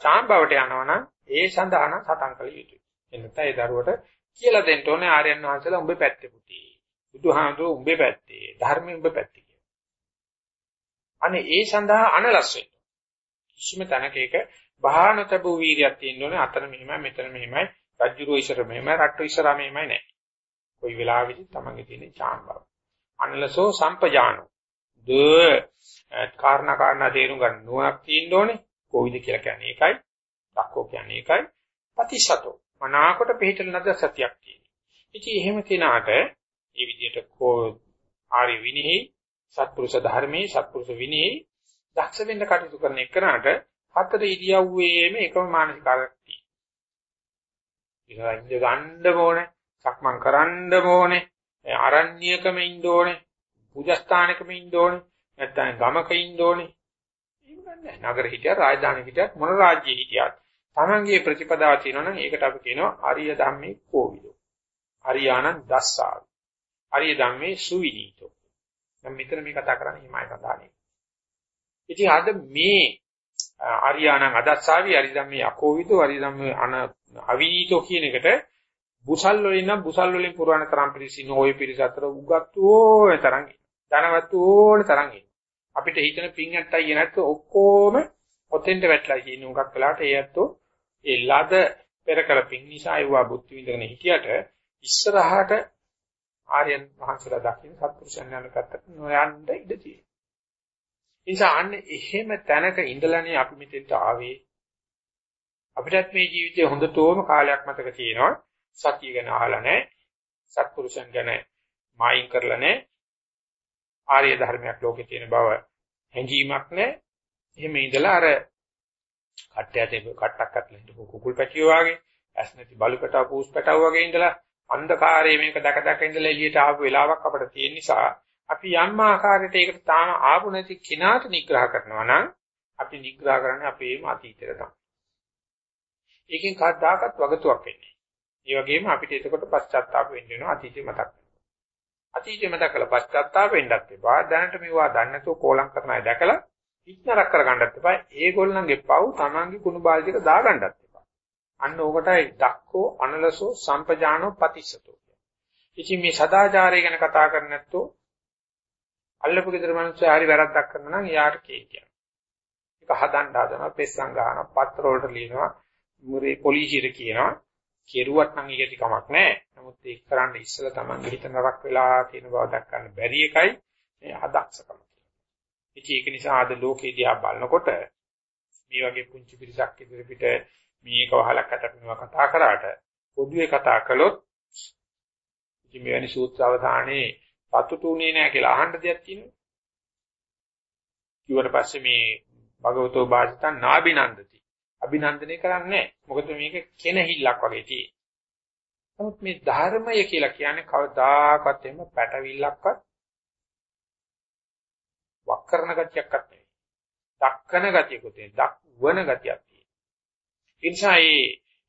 A: චාම්බවට යනවනම් ඒ සඳහා නම් සටන් කළ යුතුයි. එන්නත ඒ දරුවට කියලා දෙන්න ඕනේ ආර්යයන් වහන්සේලා උඹේ පැත්තේ පුතේ. බුදුහාමුදුරුවෝ උඹේ පැත්තේ, ධර්මයේ උඹේ පැත්තේ කියලා. අනේ ඒ සඳහා අනලස් වෙන්න. කිසිම තැනක ඒක බහානතබු වීර්යයක් තියෙන්න ඕනේ. අතන මෙහෙමයි, මෙතන මෙහෙමයි, රජ්ජුරෝ ඉස්සර මෙහෙමයි, රට්ටු ඉස්සර මෙහෙමයි නැහැ. කොයි වෙලාවෙදි තමන්ගේ තියෙන ඡාන් බව. අනලසෝ සම්පජානෝ. ද කාරණා කාරණා තේරුම් ගන්න නුවණක් තියෙන්න ඕනේ. කොයිද කියලා කියන්නේ ඒකයි. දක්කෝ කියන්නේ ඒකයි. ප්‍රතිශතෝ. මනාකොට පිළිතල නැද සතියක් තියෙනවා. ඉතින් එහෙම කෙනාට මේ විදිහට කෝ ආර්ය විනෙහි සත්පුරුෂ ධර්මයේ සත්පුරුෂ විනෙහි දක්ෂ වෙන්න කටයුතු කරන එකනට හතර ඉරියව්වේම එකම මානසිකාරයක් තියෙනවා. ඉඳ ගන්න ඕනේ, සක්මන් කරන්න ඕනේ, අරණ්‍යකම ඉන්න ඕනේ, පූජස්ථානකම ඉන්න ඕනේ, නැත්නම් ගමක ඉන්න ඕනේ. ඒක නෑ. නගර හිටියත්, රාජධානි හිටියත්, මොන රාජ්‍යයේ හිටියත් තමන්ගේ ප්‍රතිපදාව තියෙනවා නම් ඒකට අපි කියනවා ආර්ය ධම්මේ කෝවිදෝ. ආර්යානං දස්සාවි. ආර්ය ධම්මේ සුවිනීතෝ. දැන් මෙතන මේ කතා කරන්නේ හිමයි සඳහානේ. ඉතින් අද මේ ආර්යානං අදස්සාවි ආර්ය ධම්මේ අකෝවිදෝ ආර්ය ධම්මේ අන අවිනීතෝ කියන එකට බුසල් වලින් නම් බුසල් වලින් පුරාණ තරම් පිළිසින ওই පිළිස අතර උගත් ඕන තරම් ධනවත් ඕන තරම් අපිට හිතන පින් ඇත්තයි නැත්නම් ඔක්කොම ඔතෙන්ට වැටලා කියන උගක් වෙලාට ඒ ඇත්තෝ ඒ ලද පෙර කල පින් නිසා ඒවා බුද්ධ විඳගෙන හිටියට ඉස්සරහට ආර්යයන් වහන්සේලා දකින්න සත්පුරුෂයන් යන පැත්තට නොයන්න ඉඩ තියෙනවා. නිසා අන්න එහෙම තැනක ඉඳලානේ අපි මෙතෙන්ට ආවේ. අපිටත් මේ ජීවිතේ හොඳටම කාලයක් මතක තියෙනවා. සතිය ගැන අහලා නැහැ. සත්පුරුෂයන් ගැන මායින් කරලා නැහැ. ආර්ය ධර්මයක් ලෝකේ තියෙන බව හැඟීමක් නැහැ. එහෙම ඉඳලා අර කට්ටයට කට්ටක් අතල හිටපු කුකුල් පැටියෝ වගේ ඇස් නැති බලු පැටව පූස් පැටව වගේ ඉඳලා අන්ධකාරයේ මේක දැක දැක ඉඳලා එළියට ආපු වෙලාවක් අපිට තියෙන නිසා අපි යම් ආකාරයකට ඒකට තාම ආපු නැති කිනාට නිග්‍රහ කරනවා නම් අපි නිග්‍රහ කරන්නේ අපේම අතීතයට තමයි. ඒකෙන් කවදාකවත් වගතුවක් වෙන්නේ. ඒ වගේම අපිට එතකොට පශ්චාත්තාප වෙන්න වෙනවා අතීතේ මතක් කරගන්න. අතීතේ මතක් කරලා පශ්චාත්තාප වෙන්නත් එපා. දැනට මේවා දන්නේ නැතුව කෝලම් කරන අය දැකලා ඉක්නරක් කරගන්නත් එපා. ඒගොල්ලන්ගේ පව් Tamange කුණු බාල්දියට දාගන්නත් එපා. අන්න ඕකටයි දක්කෝ අනලසෝ සම්පජානෝ පතිස්සතෝ. ඉතින් මේ සදාචාරය ගැන කතා කරන්නේ නැත්තෝ අල්ලපු ගෙදර මිනිස්සු හරි වැරද්දක් කරනවා නම් එයාට කේ කියනවා. ඒක හදන්න හදනවා, පෙස්සම් ගන්නවා, පත්‍ර වලට ලියනවා, මුරේ පොලිසියට කියනවා. කෙරුවත් නම් ඒකේ කමක් නැහැ. නමුත් ඒක කරන්න ඉස්සෙල්ලා Tamange හිත නරක වෙලා තියෙන බව දක්වන්න බැරි එකයි මේ අදක්ෂකම. ඉතින් ඒක නිසා අද ලෝකේ දිහා බලනකොට මේ වගේ පුංචි පිරිසක් ඉදිරිපිට මේක වහලක් අතට කතා කරාට පොදුවේ කතා කළොත් ඉතින් මෙවැනි සූත්‍ර අවධානයේ පතුතුුනේ නැහැ කියලා අහන්න දෙයක් තියෙනවා. කිව්වට පස්සේ මේ භගවතෝ වාචිතං නාබිනන්දති. අභිනන්දනය කරන්නේ මොකද මේක කෙනහිල්ලක් වගේ තියෙන්නේ. නමුත් මේ ධර්මය කියලා කියන්නේ කවදාකවත් එහෙම පැටවිල්ලක්වත් වක් කරන ගතියක්වත් නෙවෙයි. දක්කන ගතියකුත් නෙවෙයි. දක්වන ගතියක් තියෙනවා. ඒ නිසා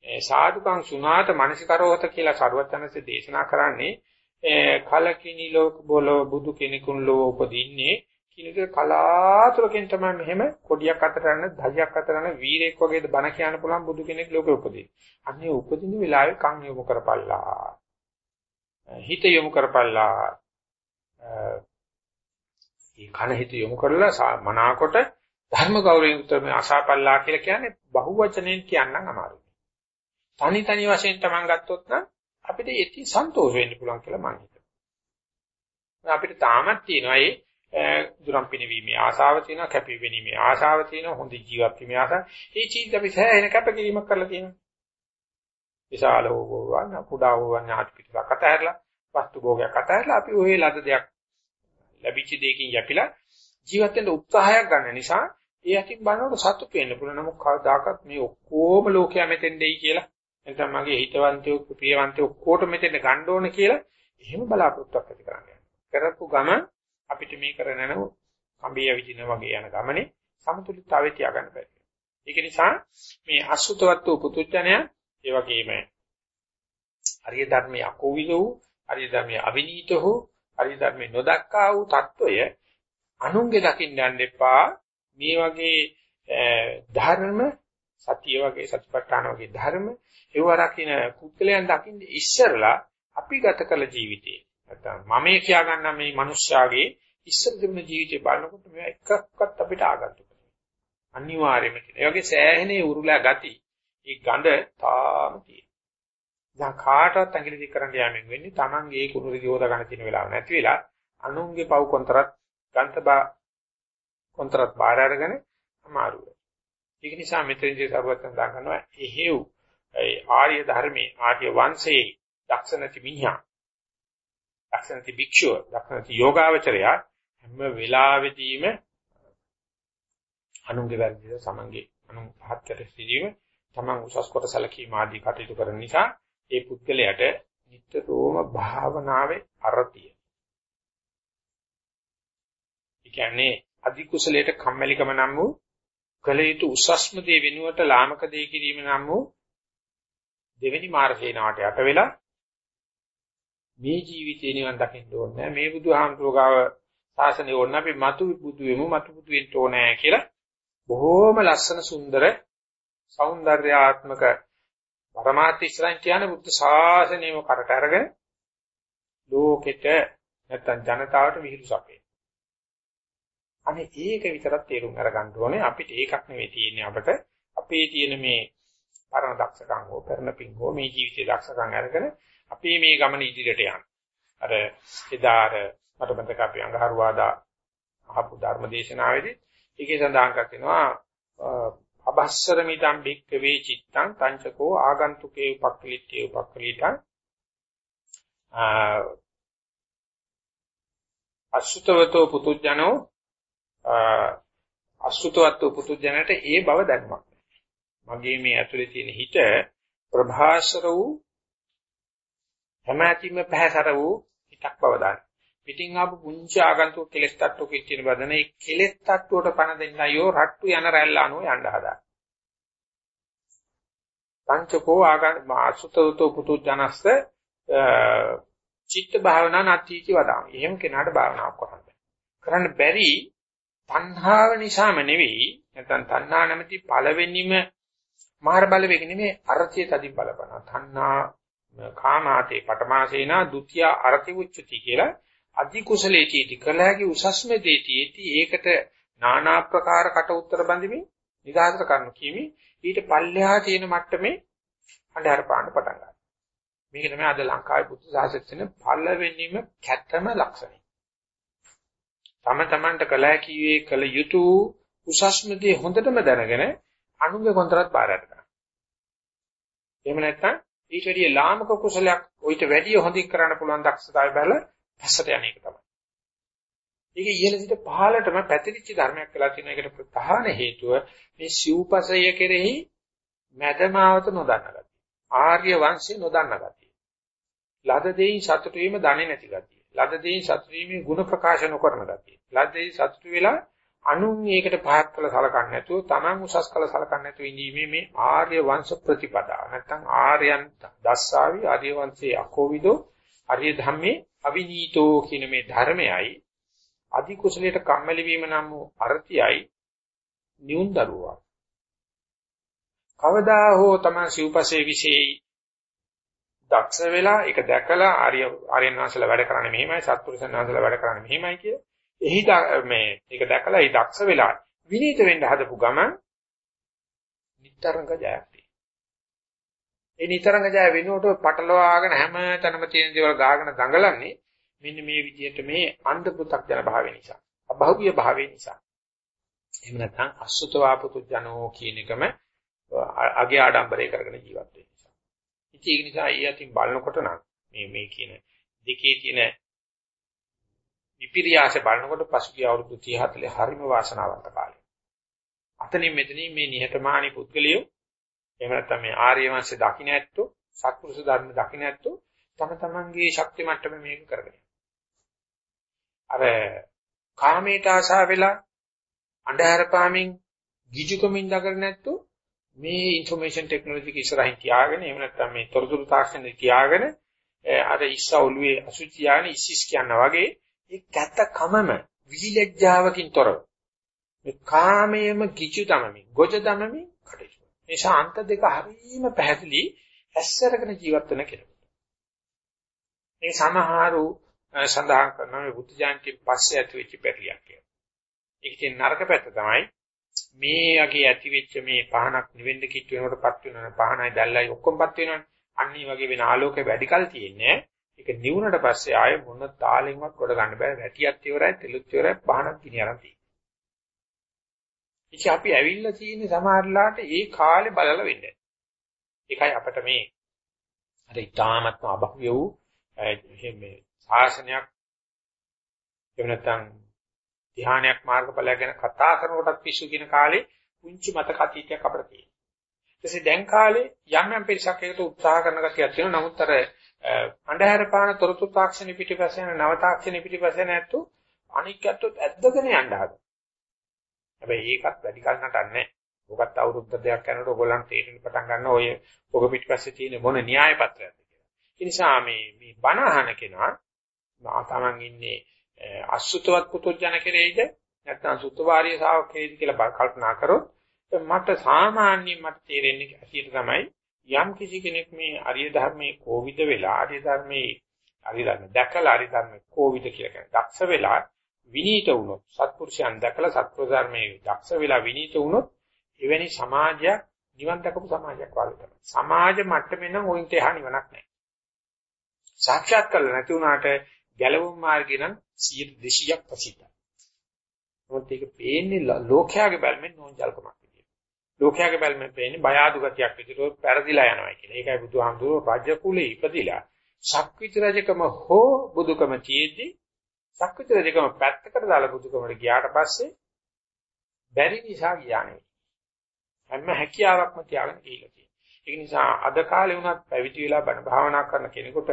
A: මේ සාදුකං සුණාත මනසිකරවත කියලා සරුවචනසේ දේශනා කරන්නේ කලකිනි ලෝක බොල බුදු කෙනෙකුන් ලෝ උපදින්නේ කිනක කලාතුරකින් තමයි මෙහෙම කොඩියක් අතර යන ධජයක් අතර යන වීරෙක් වගේද බණ කියන්න පුළුවන් බුදු කෙනෙක් ලෝකෙ උපදින්නේ. අන්නේ උපදින වෙලාවේ කන් යොමු කරපල්ලා. හිත යොමු කරපල්ලා. මේ කන හිත යොමු කරලා මනාකොට ධර්ම ගෞරවයෙන් උත්තර මේ අසාපල්ලා කියලා කියන්නේ බහුවචනෙන් කියන්නම් අමාරුයි. තනි තනි වශයෙන් Taman ගත්තොත් නම් අපිට ඒටි සන්තෝෂ වෙන්න පුළුවන් කියලා මම හිතනවා. අපිට තාමත් තියෙනවා ඒ දුරම් පිනවීමේ ආශාව තියෙනවා, කැපිවීමේ ආශාව තියෙනවා, හොඳ ජීවත් වීමේ ආශාව. මේ චීත් අපි සෑහෙන කැපකිරීමක් කරලා තියෙනවා. විශාල වූ වන් කුඩා වූ වන් ආටි පිටක් අතහැරලා වස්තු භෝගයක් අතහැරලා අපි ওই ලද දෙයක් ලැබිච්ච දෙයකින් යැපිලා ජීවත් වෙන්න උත්සාහයක් ගන්න නිසා ඒ අතින් බලනකොට සතුට වෙන්න පුළුවන් නමුත් කවදාකවත් මේ ඔක්කොම ලෝකයා මෙතෙන් දෙයි කියලා නැත්නම් මගේ හිතවන්තයෝ ප්‍රියවන්තයෝ ඔක්කොට මෙතෙන් ගන්න ඕන කියලා එහෙම බලාපොරොත්තුක් ඇති කරන්නේ. කරපු ගම අපිට මේ කරන නෝ කඹේ ඇවිදින වගේ යන ගමනේ සමතුලිතතාවය තියාගන්න බැහැ. ඒක නිසා මේ අසුතවත් වූ පුතුජනය ඒ වගේම අරිය ධර්මයේ අකෝවිද වූ අරිය ධර්මයේ අවිනීත වූ අරිය ධර්මයේ නොදක්කා වූ తত্ত্বය අනුන්ගේ දකින්න යන්න එපා. මේ වගේ ධර්ම සතිය වගේ සතිපට්ඨාන වගේ ධර්ම ඒව රකින්න පුද්ගලයන් දකින්න ඉස්සරලා අපි ගත කළ ජීවිතේ නැත්නම් මමේ කියා ගන්න මේ මිනිස්යාගේ ඉස්සර තිබුණ ජීවිතේ බලනකොට මේවා එකක්වත් අපිට ආගන්තුක අනිවාර්යයෙන්ම කියන. ඒ වගේ සෑහෙනේ උරුලා ගති. ඒ ගඳ තාම තියෙනවා. දැන් කාටවත් ඇඟිලි දික් කරන්න යෑමෙන් වෙන්නේ Tamange ඒ කුරුරි ගියෝද ගන්න තියෙන වෙලාව නැති වෙලා අනුන්ගේ පව් කොන්තරත් ගන්තබා කොන්තරත් බාර අරගෙන අමාරුයි. ඒක නිසා මෙතනදී සරුවත්න දාගන්නවා එහෙව් ඒ ආර්ය ධර්මයේ ආර්ය වංශයේ දක්ෂ නැති මිනිහා දක්ෂ නැති භික්ෂුව දක්ෂ නැති යෝගාවචරය හැම වෙලාවෙදීම අනුන්ගේ වැරදිද සමන්ගේ අනුන් පහත් කර සිටීම තමන් උසස් කොට සැලකීම ආදී කටයුතු කරන නිසා ඒ පුද්ගලයාට නිතරම භාවනාවේ අරතිය. ඒ කියන්නේ අධි කුසලයට කම්මැලිකම නම් වූ කල යුතු උසස්ම දේ වෙනුවට ලාමක දේ කිරීම නම් වූ දෙවෙනි මාර්ගේනාවට යට වෙලා මේ ජීවිතේ නිවන් දකින්න ඕනේ නැහැ. මේ බුදුහාමුදුරුවෝ ශාසනය ඕනේ අපි මතු බුදු වෙමු මතු බුදු වෙන්න ඕනේ කියලා බොහෝම ලස්සන සුන්දර సౌందర్యාත්මක පරමාර්ථ ඉස්සරහින් කියන්නේ බුද්ධ ශාසනයම කරට අරගෙන ලෝකෙට නැත්තම් ජනතාවට විහිළු සපේ. අනේ ඒක විතරක් තේරුම් අරගන්න ඕනේ අපිට ඒකක් නෙවෙයි තියෙන්නේ අපිට අපේ තියෙන මේ පරණ දක්ෂකම් හෝ පරණ පිං හෝ මේ ජීවිතයේ දක්ෂකම් අරගෙන අපේ මේ ගමන ඉදිරියට යන්න. අර එදාර මට මතක අපි අඟහරුවාදා අහපු ධර්ම දේශනාවේදී ඒකේ සඳහන් කරනවා අබස්සර මිදම් භික්කවේ චිත්තං තංචකෝ ආගන්තුකේ උපක්ඛලිට්ඨේ උපක්ඛලිටං අසුතවතෝ පුතුජනෝ අසුතවතෝ පුතුජනට ඒ බව දැක්මක් මගේ මේ ඇතුලේ තියෙන හිත ප්‍රභාසර වූ හැමැතිම පැහැසර වූ හිතක් බව දාන්න පිටින් ආපු පුංචි ආගන්තුක කෙලෙස් තට්ටුවක ඉච්චින බදන ඒ කෙලෙස් තට්ටුවට පණ දෙන්නයෝ රට්ටු යන රැල්ල අනුව යන්න හදා. පංචකෝ ආගන් මාසුතෝතෝ පුතු ජනස්ස චිත්ත භාවනා නැතිචි වදාම. එහෙම කෙනාට භාවනාවක් කරන්න. කරන්න බැරි තණ්හාව නිසාම නෙවෙයි නැත්නම් තණ්හා නැමැති පළවෙනිම මාර බලවේග නෙමෙයි අර්ථය තදින් බලපන. තණ්හා කාමාතේ පටමාසේනා ဒ ුතිය අර්ථි උච්චති කියලා අධි කුසලයේදී කළ හැකි උසස්ම දෙයේදී ඒකට নানা ආකාර කට උතර බඳිමින් නිදාසට කරනු කියමි ඊට පල්ලෙහා තියෙන මට්ටමේ අnder පාන්න පටන් ගන්නවා. මේක තමයි අද ලංකාවේ බුද්ධ ශාසනයේ පළවෙනිම කැතම ලක්ෂණය. තම තමන්ට කළ හැකි වේ කළ යුතු උසස්ම දේ හොඳටම දැනගෙන අනුගේ කොන්තරත් බාරයට ගන්න. එහෙම නැත්නම් ඊට වැඩිය ලාමක කුසලයක් ඔయిత වැඩිය හොඳින් කරන්න පුළුවන් දක්ෂතාවය බැල පස්සට යන එක තමයි. ඒක ඉහළ සිට පහළටම පැතිරිච්ච ධර්මයක් කියලා තියෙන එකට ප්‍රධාන හේතුව මේ සිව්පසය කෙරෙහි මැදමාවත නොදන්න ගතිය. ආර්ය වංශේ නොදන්න ගතිය. ලද දෙයින් සතුටු වීම දන්නේ නැති ගතිය. ලද දෙයින් සතුටු වීමේ ಗುಣ ප්‍රකාශ නොකරන ගතිය. ලද දෙයින් සතුටු වෙලා අනුන් ඒකට පහත් කළ සලකන්නේ නැතුව Taman උසස් කළ සලකන්නේ නැතුව ඉඳීමේ මේ ආර්ය වංශ ප්‍රතිපදාව. නැත්නම් ආර්යයන් දස්සාවි ආර්ය වංශයේ අකෝවිදෝ ආර්ය ධම්මේ අවිනීතෝ කියන මේ ධර්මයයි අධි කුසලයට කම්මැලි වීම නම් වූ අර්ථයයි නියුන් දරුවා. කවදා හෝ තමයි සිව්පසේ විශේෂයි දක්ෂ වෙලා ඒක දැකලා ආර්ය ආර්යයන් වහන්සේලා වැඩ කරන්නේ මෙහෙමයි සත්පුරුෂයන් වහන්සේලා වැඩ කරන්නේ මෙහෙමයි කිය. එහි මේ ඒක දැකලා ඒ දක්ෂ වෙලා විනීත වෙන්න හදපු ගමන් නිතරංග ජයක් ඒ නිතරම ජය වෙනුවට පටලවාගෙන හැම තැනම තියෙන දේවල් ගාගෙන දඟලන්නේ මෙන්න මේ විදිහට මේ අන්ධ පු탁ජන භාවය නිසා. අභෞවිය භාවය නිසා. එහෙම නැත්නම් අසුතවාපුතු ජනෝ කියන එකම අගේ ආඩම්බරේ කරගෙන ජීවත් වෙන නිසා. ඉතින් ඒක නිසා ඊ අතින් බලනකොට නම් මේ මේ කියන දෙකේ තියෙන ඉපිරියාස බලනකොට පසුගිය අවුරුදු 30 40 හරිම වාසනාවන්ත කාලය. අතනින් මෙතනින් මේ නිහතමානී පුද්ගලියෝ එහෙම නැත්නම් මේ ආර්ය වංශය දකින්න ඇත්තෝ සත්පුරුෂ ධර්ම දකින්න ඇත්තෝ තම තමන්ගේ ශක්ති මට්ටම මේක කරගෙන. අර කාමයට ආශා වෙලා අන්ධකාර පාමින් ගිජුකමින් දකර නැත්තෝ මේ ইনফෝමේෂන් ටෙක්නොලොජි එක ඉස්සරහින් තියාගෙන එහෙම නැත්නම් මේ තොරතුරු තාක්ෂණය තියාගෙන අර ඉස්ස ඔළුවේ අසුචියාන ඉස්සිස් කියනවා වගේ ඒ කැත කමම විලිලැජ්ජාවකින් තොරව මේ කාමයේම කිචු තමමින් ගොජ තමමින් කටයුතු. මේ ශාන්ත දෙක හරීම පැහැදිලි ඇස්සරගෙන ජීවත් වෙන කෙනෙකුට. මේ සමහරු සඳහන් කරන මේ බුද්ධ ජාන්ති පස්සේ ඇති වෙච්ච පැටියක් කියලා. ඒක තියෙන නරක පැත්ත තමයි මේ වගේ ඇති වෙච්ච මේ පහනක් නිවෙන්න කිට් වෙනකොටපත් වෙනවා පහනයි දැල්ලයි ඔක්කොමපත් වෙනවනේ. අන්න ඒ වගේ වෙන ආලෝකය වැඩිකල් තියෙන්නේ. ඒක නිවුනට පස්සේ ආයෙ මොන තාලෙන්වත් කොට ගන්න බෑ. වැටියක් ඉවරයි, තෙලුත් ඉවරයි, පහනක් ගිනි අරන් තියෙනවා. ඉතින් අපි ඇවිල්ලා තියෙන්නේ සමහරලාට ඒ කාලේ බලලා වෙන්නේ. ඒකයි අපිට මේ අර ඊටාමත්ම අභව්‍ය වූ මේ ශාසනයක් එහෙම නැත්නම් ධ්‍යානයක් මාර්ගඵලයක් ගැන කතා කරනකොටත් පිස්සු කියන කාලේ පුංචි මතක අතීතයක් අපිට තියෙනවා. ඊටසේ දැන් කාලේ යම් යම් පිරිසක් එකට උත්සාහ කරන ගතියක් තියෙනවා. නමුත් අර අන්ධහැර පාන තොරතුරු තාක්ෂණ පිටිපස්ස යන නව තාක්ෂණ පිටිපස්ස නැත්තු අනික් ඇත්තොත් ඇද්දගෙන යන්න හදනවා. හැබැයි ඒකත් වැඩි කල නටන්නේ ඔකත් අවුරුද්ද දෙකක් යනකොට ඔයගොල්ලන් තේරෙන්න පටන් ගන්න ඔය ඔබ පිටිපස්සේ තියෙන මොන න්‍යාය පත්‍රයක්ද කියලා. ඒ නිසා මේ මේ බණ අහන කෙනා මා තමන් ඉන්නේ අසුතවත් පුතුජන කෙරෙයිද නැත්නම් සුත්තවාරිය ශාවකෙයිද කියලා කල්පනා කරොත් මට සාමාන්‍යයෙන් මට තේරෙන්නේ ඇසියට තමයි යම් කිසි කෙනෙක් මේ අරිය ධර්මයේ කෝවිද වෙලා අරිය ධර්මයේ අරිය ධර්ම දැකලා අරිය ධර්මයේ කෝවිද කියලා කියන දක්ෂ වෙලා විනීත වුණොත් සත්පුරුෂයන් දැකලා සත්පුරුෂාර්මයේ දක්ෂ වෙලා විනීත වුණොත් එවැනි සමාජයක් නිවන් දකපු සමාජයක් වගේ තමයි. සමාජ මට්ටමේ නම් ඔයින්ට එහා නිවනක් නැහැ. සාක්ෂාත් කරලා නැති වුණාට ගැලවුම් මාර්ගේ නම් 200ක් ප්‍රසිද්ධයි. මොකද ඒක පේන්නේ ලෝකයාගේ බැල්මෙන් නෝන්ජල්කමක් විදියට. ලෝකයාගේ බැල්මෙන් පේන්නේ බය ආදු ගතියක් විදියට පෙරදිලා යනවා කියන. ඒකයි බුදුහාමුදුරුවෝ රාජ්‍ය කුලේ ඉපදිලා ශක්විත රජකම හෝ බුදුකම තියෙද්දි ශක්විත රජකම පැත්තකට දාලා බුදුකමට ගියාට පස්සේ බැරි නිසා ගියා නෙවෙයි. හැම හැකියාවක්ම තියාගෙන ගිහිල්ලා තියෙනවා. ඒ නිසා අද කාලේ වුණත් පැවිදි වෙලා බණ භාවනා කරන කෙනෙකුට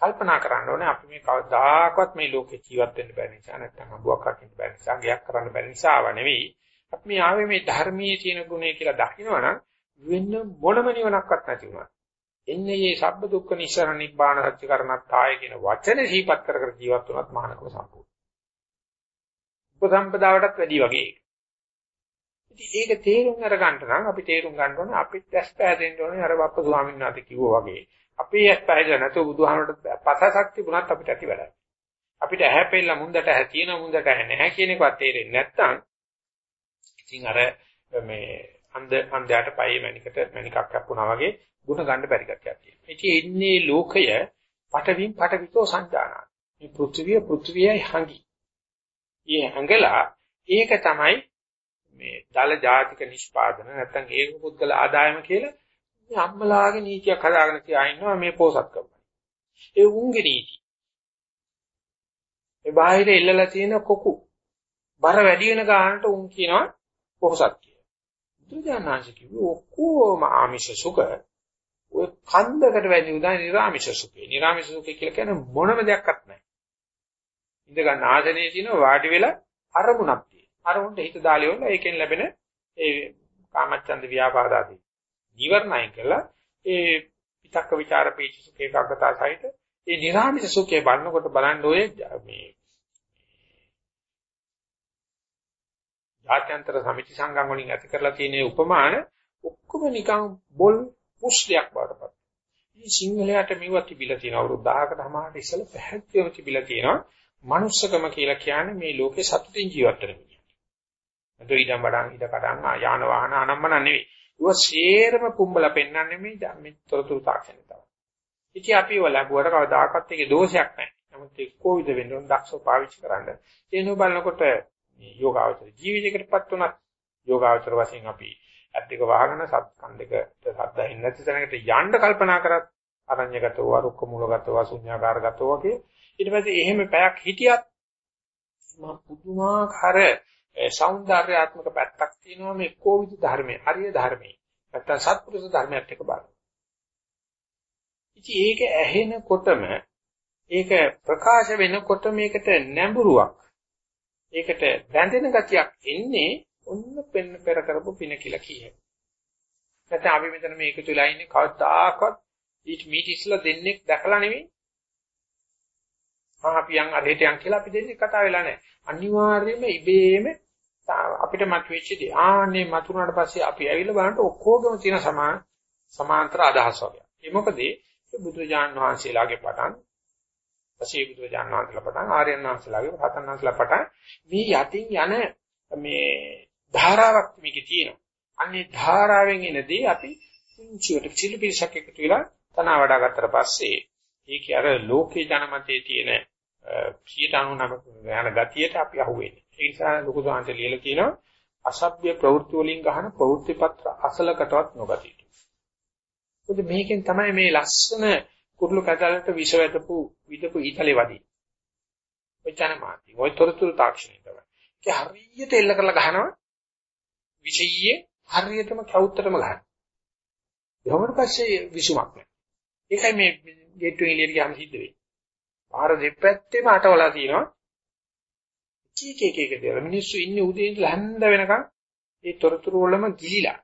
A: කල්පනා කරන්න ඕනේ අපි මේ කවදාකවත් මේ ලෝකේ ජීවත් වෙන්න බැරි නිසා නැත්නම් අඹුවක් අකින්න බැරි නිසා ගයක් කරන්න බැරි නිසාව නෙවෙයි අපි මේ ආවේ මේ ධර්මයේ තියෙන ගුණය කියලා දකිනවනම් වෙන මොනම නිවනක්වත් නැති වුණා. එන්නේ මේ සබ්බ දුක්ඛ නිස්සාර නිබ්බාන සත්‍ය කරණත්තාය කියන වචනේ සිහිපත් කර කර ජීවත් වුණත් මහානකම සම්පූර්ණ. උපසම්පදාවටත් වැඩි වගේ. ඉතින් ඒක තේරුම් අරගන්න නම් අපි තේරුම් ගන්න ඕනේ අපිත් දැස් පෑදෙන්න ඕනේ අර බප්ප ස්වාමීන් වහන්සේ කිව්වා වගේ. අපේ ඇස් පෑදෙන්නේ නැතුව බුදුහාමරට පසසක් තිබුණත් අපිට ඇති වැඩක්. අපිට ඇහැ පෙල්ල මුන්දට ඇහැ තියෙන මුන්දට ඇහැ නැහැ කියන එකවත් තේරෙන්නේ නැත්නම් ඉතින් අර මේ අන්ධ අන්ධයාට පයේ මණිකට මණිකක් කැපුණා වගේ ಗುಣ ගන්න බැරි කතියක් තියෙනවා. ඉතින් ඉන්නේ ලෝකය පටවින් පටවිතෝ සංජානන. මේ පෘථිවිය පෘථිවියයි හංගි. ඊ හංගලා ඒක තමයි මේ දල ජාතික නිෂ්පාදන නැත්නම් ඒක පුද්ගල ආදායම කියලා මේ අම්මලාගේ නීතියක් හදාගෙන තියා ඉන්නවා මේ පෝසත්කම. ඒ උන්ගේ නීති. ඒ බාහිර ඉල්ලලා තියෙන කොකු බර වැඩි වෙන ගානට උන් කියනවා පොහසත් කියලා. බුදුජානනාංශ කිව්වේ ඔක්කොම ආමිෂ සුඛ ඔය කන්දකට වැඩි උදා නිර්ආමිෂ සුඛේ. නිර්ආමිෂ සුඛේ කියලා කියන්නේ මොනම දෙයක්වත් නැහැ. ඉඳ ගන්න ආසනයේ තියෙන වාඩි වෙලා අරමුණක් තියෙන. අරමුණට හිත දාලිය වල ඒකෙන් ලැබෙන ඒ කාමච්ඡන්ද ව්‍යාපාදාදී නිවර්ණය කළා ඒ පිටක්ක ਵਿਚාර පීච සුඛ ඒකාග්‍රතාව සහිත ඒ නිර්ආමිෂ සුඛේ බලනකොට බලන්න ඔය මේ ජාත්‍යන්තර සමිති සංගම් වලින් ඇති කරලා තියෙන උපමාන ඔක්කොම නිකන් බොල් පුෂ්ලයක් වඩපත්. මේ සිංහලයට මෙව තිබිලා තියෙන අවුරුදු 10කට සමානට ඉස්සෙල්ලා පැහැදිලිවම තිබිලා තියෙනවා මනුස්සකම කියලා කියන්නේ මේ ලෝකේ සතුටින් ජීවත් වෙන මිනිහ. අද ඊටම් වඩාන් ඊට කඩන් යාන වාහන අනම්මන නෙවෙයි. ඒවා සේරම පුම්බල පෙන්වන්නේ මේ මේ තොරතුරු තාක්ෂණය තමයි. ඉතින් අපි ඒව ලැබුවට කවදාකවත් ඒකේ දෝෂයක් නැහැ. නමුත් ඒ කොවිද වෙන්න ඕන දක්ෂව පාවිච්චි කරන්න. එනු බලනකොට මේ යෝගාවචර ජීවිතයකටපත් උනත් යෝගාවචර වශයෙන් අපි ඇත් දෙක වහගෙන සත්කන් දෙක සද්ද ඇහෙන්නේ නැති තැනකට යන්න කල්පනා කරත් අරඤ්‍යගතව රුක්ක මූලගතව ශුන්‍යාකාරගතව වගේ ඊට පස්සේ එහෙම පැයක් හිටියත් මම පුදුමාකාර సౌందర్యාත්මක පැත්තක් තියෙනවා මේ කොවිද ධර්මයේ හරිය ධර්මයේ නැත්තම් සත්පුරුෂ ධර්මයක් එක බලන්න. ඉතින් ඒක ඇහෙනකොටම ඒක ප්‍රකාශ වෙනකොට මේකට නැඹුරුවක් ඒකට බැඳෙන ගතියක් එන්නේ ඔන්න පෙන්න පෙර කරපු පින කියලා කියයි. නැත්නම් අපි මෙතන මේ එකතු වෙලා ඉන්නේ කවදාකවත් ඊට මීට ඉස්සලා දෙන්නේ දැකලා නෙවෙයි. ආ අපි යන් අරහෙට යන් කියලා අපි දෙන්නේ කතා වෙලා නැහැ. අනිවාර්යයෙන්ම ඉබේම අපිට මතුවෙච්ච දේ. ආන්නේ මතුනාට පස්සේ අපි ඇවිල්ලා බලනකොට ඔක්කොගම තියෙන සමාන සමාන්තර අදහස් වගේ. ඒ මොකද බුදුරජාන් වහන්සේලාගේ පටන් පසේ බුදුරජාන් වහන්සේලා පටන් ආර්යයන් වහන්සේලාගේ රහතන් වහන්සේලා පටන් මේ යටින් යන මේ ධාරාවක් මේකේ තියෙනවා. අන්නේ ධාරාවෙන් එනදී අපි පුංචිවට චිලිපිරිසක් එකතු වෙලා තනවා වඩා ගත්තට පස්සේ ඒකේ අර ලෝකේ ජනමතයේ තියෙන 99 යන ගතියට අපි අහුවෙන්නේ. ඒ නිසා ලොකු සාංශ ලියලා කියනවා අසභ්‍ය ප්‍රවෘත්ති වලින් ගන්න ප්‍රවෘත්ති පත්‍ර අසලකටවත් නොගතියි. මොකද මේකෙන් තමයි මේ ලස්සන කුරුළු කැදලට විෂ වැටපු විදපු ඊතලේ වදී. ඔය ජනමාති, ඔය තොරතුරු තාක්ෂණය තමයි. ඒක හරියට එල්ල කරලා ගහනවා විෂයයේ හරියටම කවුත්තරම ගහනවා. ඊවමඩ පස්සේ විසුමක් නැහැ. ඒකයි මේ ගේට්ටුවෙන් එළියට ගියාම සිද්ධ වෙන්නේ. පාර දෙපැත්තේම අටවලා තියෙනවා. කී කී කී කී මිනිස්සු ඉන්නේ උදේ ඉඳලා හැන්ද වෙනකන් ඒ තොරතුරු වලම ගිලිලා.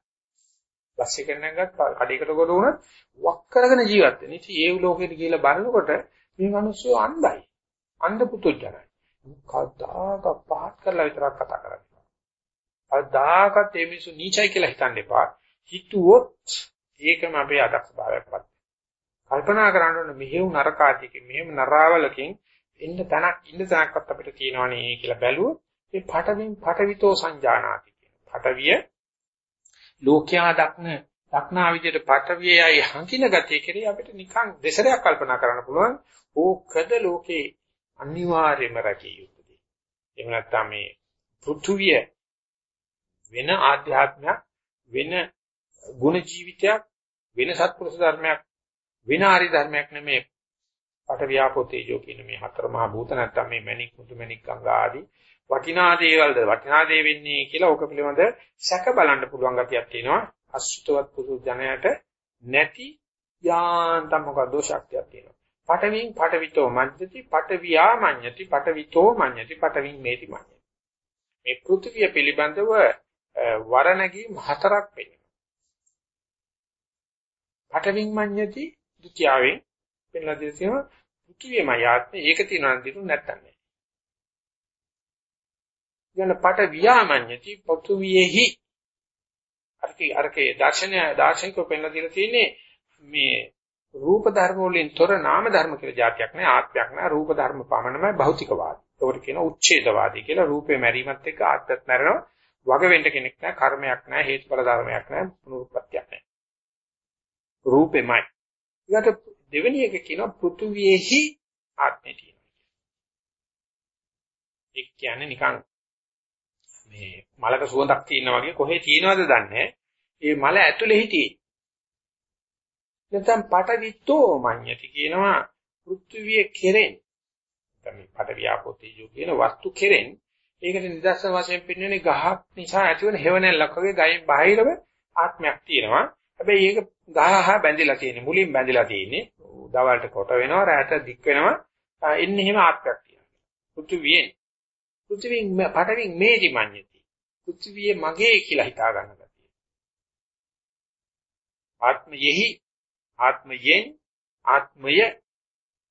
A: බස් එක නැගගත් කඩේකට ගොඩ වුණත් වක් කරගෙන ජීවත් වෙන. ඉතින් ඒ ලෝකෙට ගිහිල්ලා බලනකොට මේ මිනිස්සු අන්ධයි. අන්ධ පුතුජනයි. කවදාක පහත් කරලා විතරක් කතා කරන්නේ. කවදාකත් මේ මිනිස්සු නීචයි කියලා හිතන්න එපා. හිතුවොත් ඒකම අපේ අදක්ෂ භාවයක්වත්. කල්පනා කරන්න ඕනේ මෙහෙව් නරකාදීකින් මෙහෙම නරාවලකින් එන්න තැනක් ඉන්න තැනක්වත් අපිට තියෙනවනේ කියලා බැලුවොත් මේ පටවින් පටවිතෝ සංජානාති කියන. පටවිය ලෝකයා දක්න දක්නා විදිහට පටවියයි හංකින ගතිය කෙරේ අපිට නිකන් දෙසරයක් කල්පනා කරන්න පුළුවන්. ඕකද ලෝකේ අනිවාර්යම රැකිය යුතුයි. එහෙම නැත්නම් මේ පෘථුවිය වෙන ආධ්‍යාත්මයක් වෙන ගුණ ජීවිතයක් වෙන සත්පුරුෂ ධර්මයක් වෙන ආරි ධර්මයක් නෙමේ පටවියාපෝ තේජෝ කියන මේ හතර මහා භූත නැත්තම් මේ මණික් මුතු මණික් ගංගා ආදී වටිනා දේවල්ද වටිනා දේ වෙන්නේ කියලා ඕක පිළිබඳ සැක බලන්න පුළුවන් ගතියක් තියෙනවා අසුතවත් පුදු ජනයට නැති යාන්තම් මොකද ශක්තියක් තියෙනවා පටවින් පටවිතෝ මඤ්ඤති පටවියා මඤ්ඤති පටවිතෝ මඤ්ඤති පටවින් මේති මඤ්ඤති මේ පෘථිවිය පිළිබඳව වරණගී හතරක් වෙනවා පටවින් මඤ්ඤති ဒုတိယවෙන් පෙන්ලා දෙන තියෙනවා පෘථිවියමයි ආත්මය ඒක තියෙනවා දිනු නැත්තම් නෑ. ඊළඟ පට වියාමඤ්ඤති පෘථිවියෙහි අරකේ අරකේ දර්ශනය දාර්ශනිකව පෙන්ලා දීලා තියෙන්නේ මේ රූප ධර්ම වලින් තොර නාම ධර්ම කියලා જાතියක් නෑ ආත්මයක් නෑ රූප ධර්ම පමණමයි භෞතිකවාද. ඒකට කියන උච්ඡේදවාදී කියලා රූපේ මැරීමත් එක්ක ආත්මත් මැරෙනවා. වග වෙන්න කෙනෙක් නෑ කර්මයක් නෑ හේතුඵල ධර්මයක් නෑ පුනරුත්පත්තියක් නෑ. රූපෙමයි. ඊට දෙවෙනි එක කියනවා පෘථුවියෙහි ආත්මය තියෙනවා. ඒ කියන්නේ නිකන් මේ මලක සුවඳක් තියෙනා වගේ කොහේ තියෙනවද දන්නේ ඒ මල ඇතුලේ හිටියේ. නැත්නම් පටවිත්තෝ මඤ්ඤති කියනවා පෘථුවිය කෙරෙන්. තමයි පටවියාපෝතීජෝ කියන වස්තු කෙරෙන්. ඒකට නිදර්ශන වශයෙන් පෙන්වන්නේ ගහක් නිසා ඇතිවන හේවණල්ලක් වගේ ගයින් බාහිරව ආත්මයක් තියෙනවා. හැබැයි ඒක ගහහා බැඳිලා තියෙන්නේ මුලින් බැඳිලා තියෙන්නේ දවල්ට කොට වෙනවා රැට දික් වෙනවා එන්නේ එහෙම ආත්මයක් තියෙනවා පෘථිවියෙන් පෘථිවියෙන් පටවින් මේදි මඤ්ඤති පෘථිවිය මගේ කියලා හිතා ගන්න ගැතියි. ආත්මයෙහි ආත්මයෙන් ආත්මය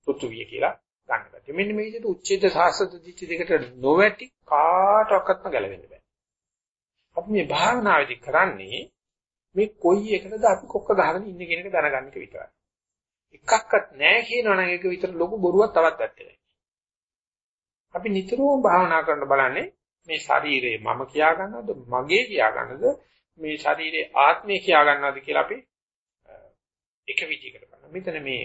A: පෘථිවිය කියලා ගන්න ගැතියි. මෙන්න මේ විදිහට උච්ඡේද සාසත දිච්ච දෙකට නොවැටි කාටවත්ම ගැලවෙන්න බෑ. අපි මේ භාවනාවේදී කරන්නේ මේ කොයි එකටද අපි කොක්ක ගහගෙන ඉන්නේ කියන එක දැනගන්න එක විතරයි. එකක්වත් නැහැ කියනවනම් ඒක විතර ලොකු බොරුවක් තවත් ඇත්තේ අපි නිතරම භාවනා කරන්න බලන්නේ මේ ශරීරය මම කියා ගන්නවද මගේ කියා ගන්නවද මේ ශරීරයේ ආත්මය කියා ගන්නවද කියලා අපි එක විදිහකට බලනවා. මෙතන මේ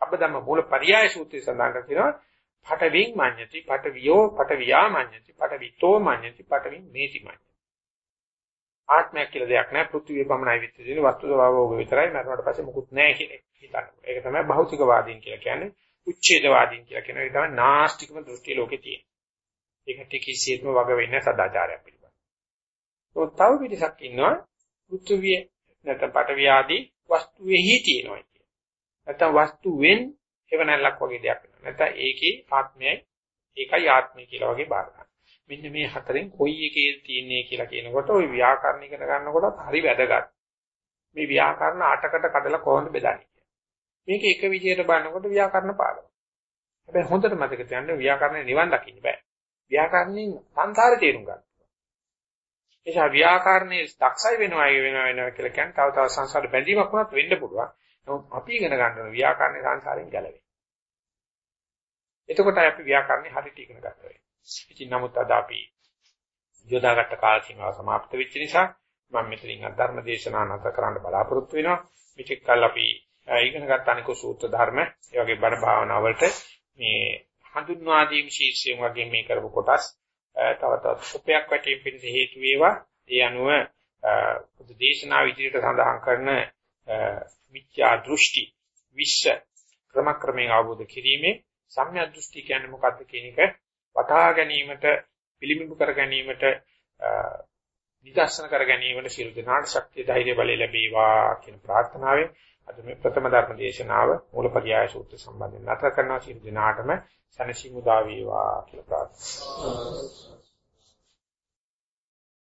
A: අබ්බදම්ම මූල පරියාය සූත්‍රය සඳහන් කරනවා පඨවින් මඤ්ඤති පඨවියෝ පඨවියා මඤ්ඤති පඨවිතෝ මඤ්ඤති පඨවින් මේති මඤ්ඤති. ආත්මයක් කියලා දෙයක් නැහැ. පෘථිවිය පමණයි විත්ති දෙන වස්තු ස්වභාවෝග විතරයි. මරණයට පස්සේ මුකුත් නැහැ කියලා හිතන්න. ඒක තමයි භෞතිකවාදීන් කියලා කියන්නේ. උච්ඡේදවාදීන් කියලා කියන එක තමයි නාස්තිකම දෘෂ්ටි ලෝකේ තියෙන. ඒකට කිසියෙත්ම වග වෙන්නේ සදාචාරයක් පිළිබඳ. તો තව පිටසක් ඉන්නවා පෘථිවිය නැත්නම් පඨවි ආදී වස්තුවේහි තියෙනවා කියන. නැත්නම් වස්තුවෙන් එවනල්ලක් වගේ දෙයක් වෙනවා. නැත්නම් ඒකේ ආත්මයයි ඒකයි ආත්මය කියලා වගේ බාර ගන්න. මෙන්න මේ හතරෙන් කොයි එකේ තියෙන්නේ කියලා කියනකොට ওই ව්‍යාකරණ ඉගෙන ගන්නකොටත් හරි වැදගත්. මේ ව්‍යාකරණ අටකට කඩලා කොහොමද බෙදන්නේ මේක එක විදිහට බලනකොට ව්‍යාකරණ පාඩම. හැබැයි හොඳට මතක තියාගන්න ව්‍යාකරණේ නිවන් දකින්න බෑ. ව්‍යාකරණයෙන් සංසාරේ තේරුම් ගන්න. එනිසා ව්‍යාකරණයේ දක්ෂයි වෙනවා වෙනවා වෙනවා කියලා කියන්නේ තව තව සංසාර බැඳීමක් වුණත් වෙන්න පුළුවන්. නමුත් අපි ඉගෙන ගන්න ඕන ව්‍යාකරණේ සංසාරයෙන් ගැලවෙන්න. එතකොට අපි ව්‍යාකරණේ හරියට ඉගෙන ගන්න වෙයි. ඉතින් නමුත් අද අපි යොදාගත්ත කාල සීමාව સમાપ્ત වෙච්ච නිසා මම මෙතනින් ධර්ම දේශනා නැත කරන්න බලාපොරොත්තු වෙනවා. මෙතෙක් කල් අපි ඉගෙන ගත්ත අනික සූත්‍ර ධර්ම, ඒ වගේ බණ භාවනා වලට මේ හඳුන්වා දීම් ශීර්ෂයෙන් වගේ මේ කරපු කොටස් තව තවත් සුපයක් වටේ පිළිස හේතු වේවා. ඒ අනුව බුදු දේශනා විදිහට සඳහන් කරන මිත්‍යා දෘෂ්ටි විශ්ව ක්‍රමක්‍රමයෙන් අවබෝධ කිරීමේ සම්‍යක් දෘෂ්ටි කියන්නේ මොකක්ද කියන එක වටහා ගැනීමට පිළිඹු කර ගැනීමට නිදර්ශන කර ගැනීමට සියලු දෙනාට ශක්තිය ධෛර්ය බලය ලැබේවා කියන ප්‍රාර්ථනාවෙන් අද මේ ප්‍රථම ධර්ම දේශනාව මූලපරියාය සූත්‍ර සම්බන්ධයෙන් නැතර කරනවා. සියලු දෙනාටම සනසිමුදා වේවා කියලා ප්‍රාර්ථනා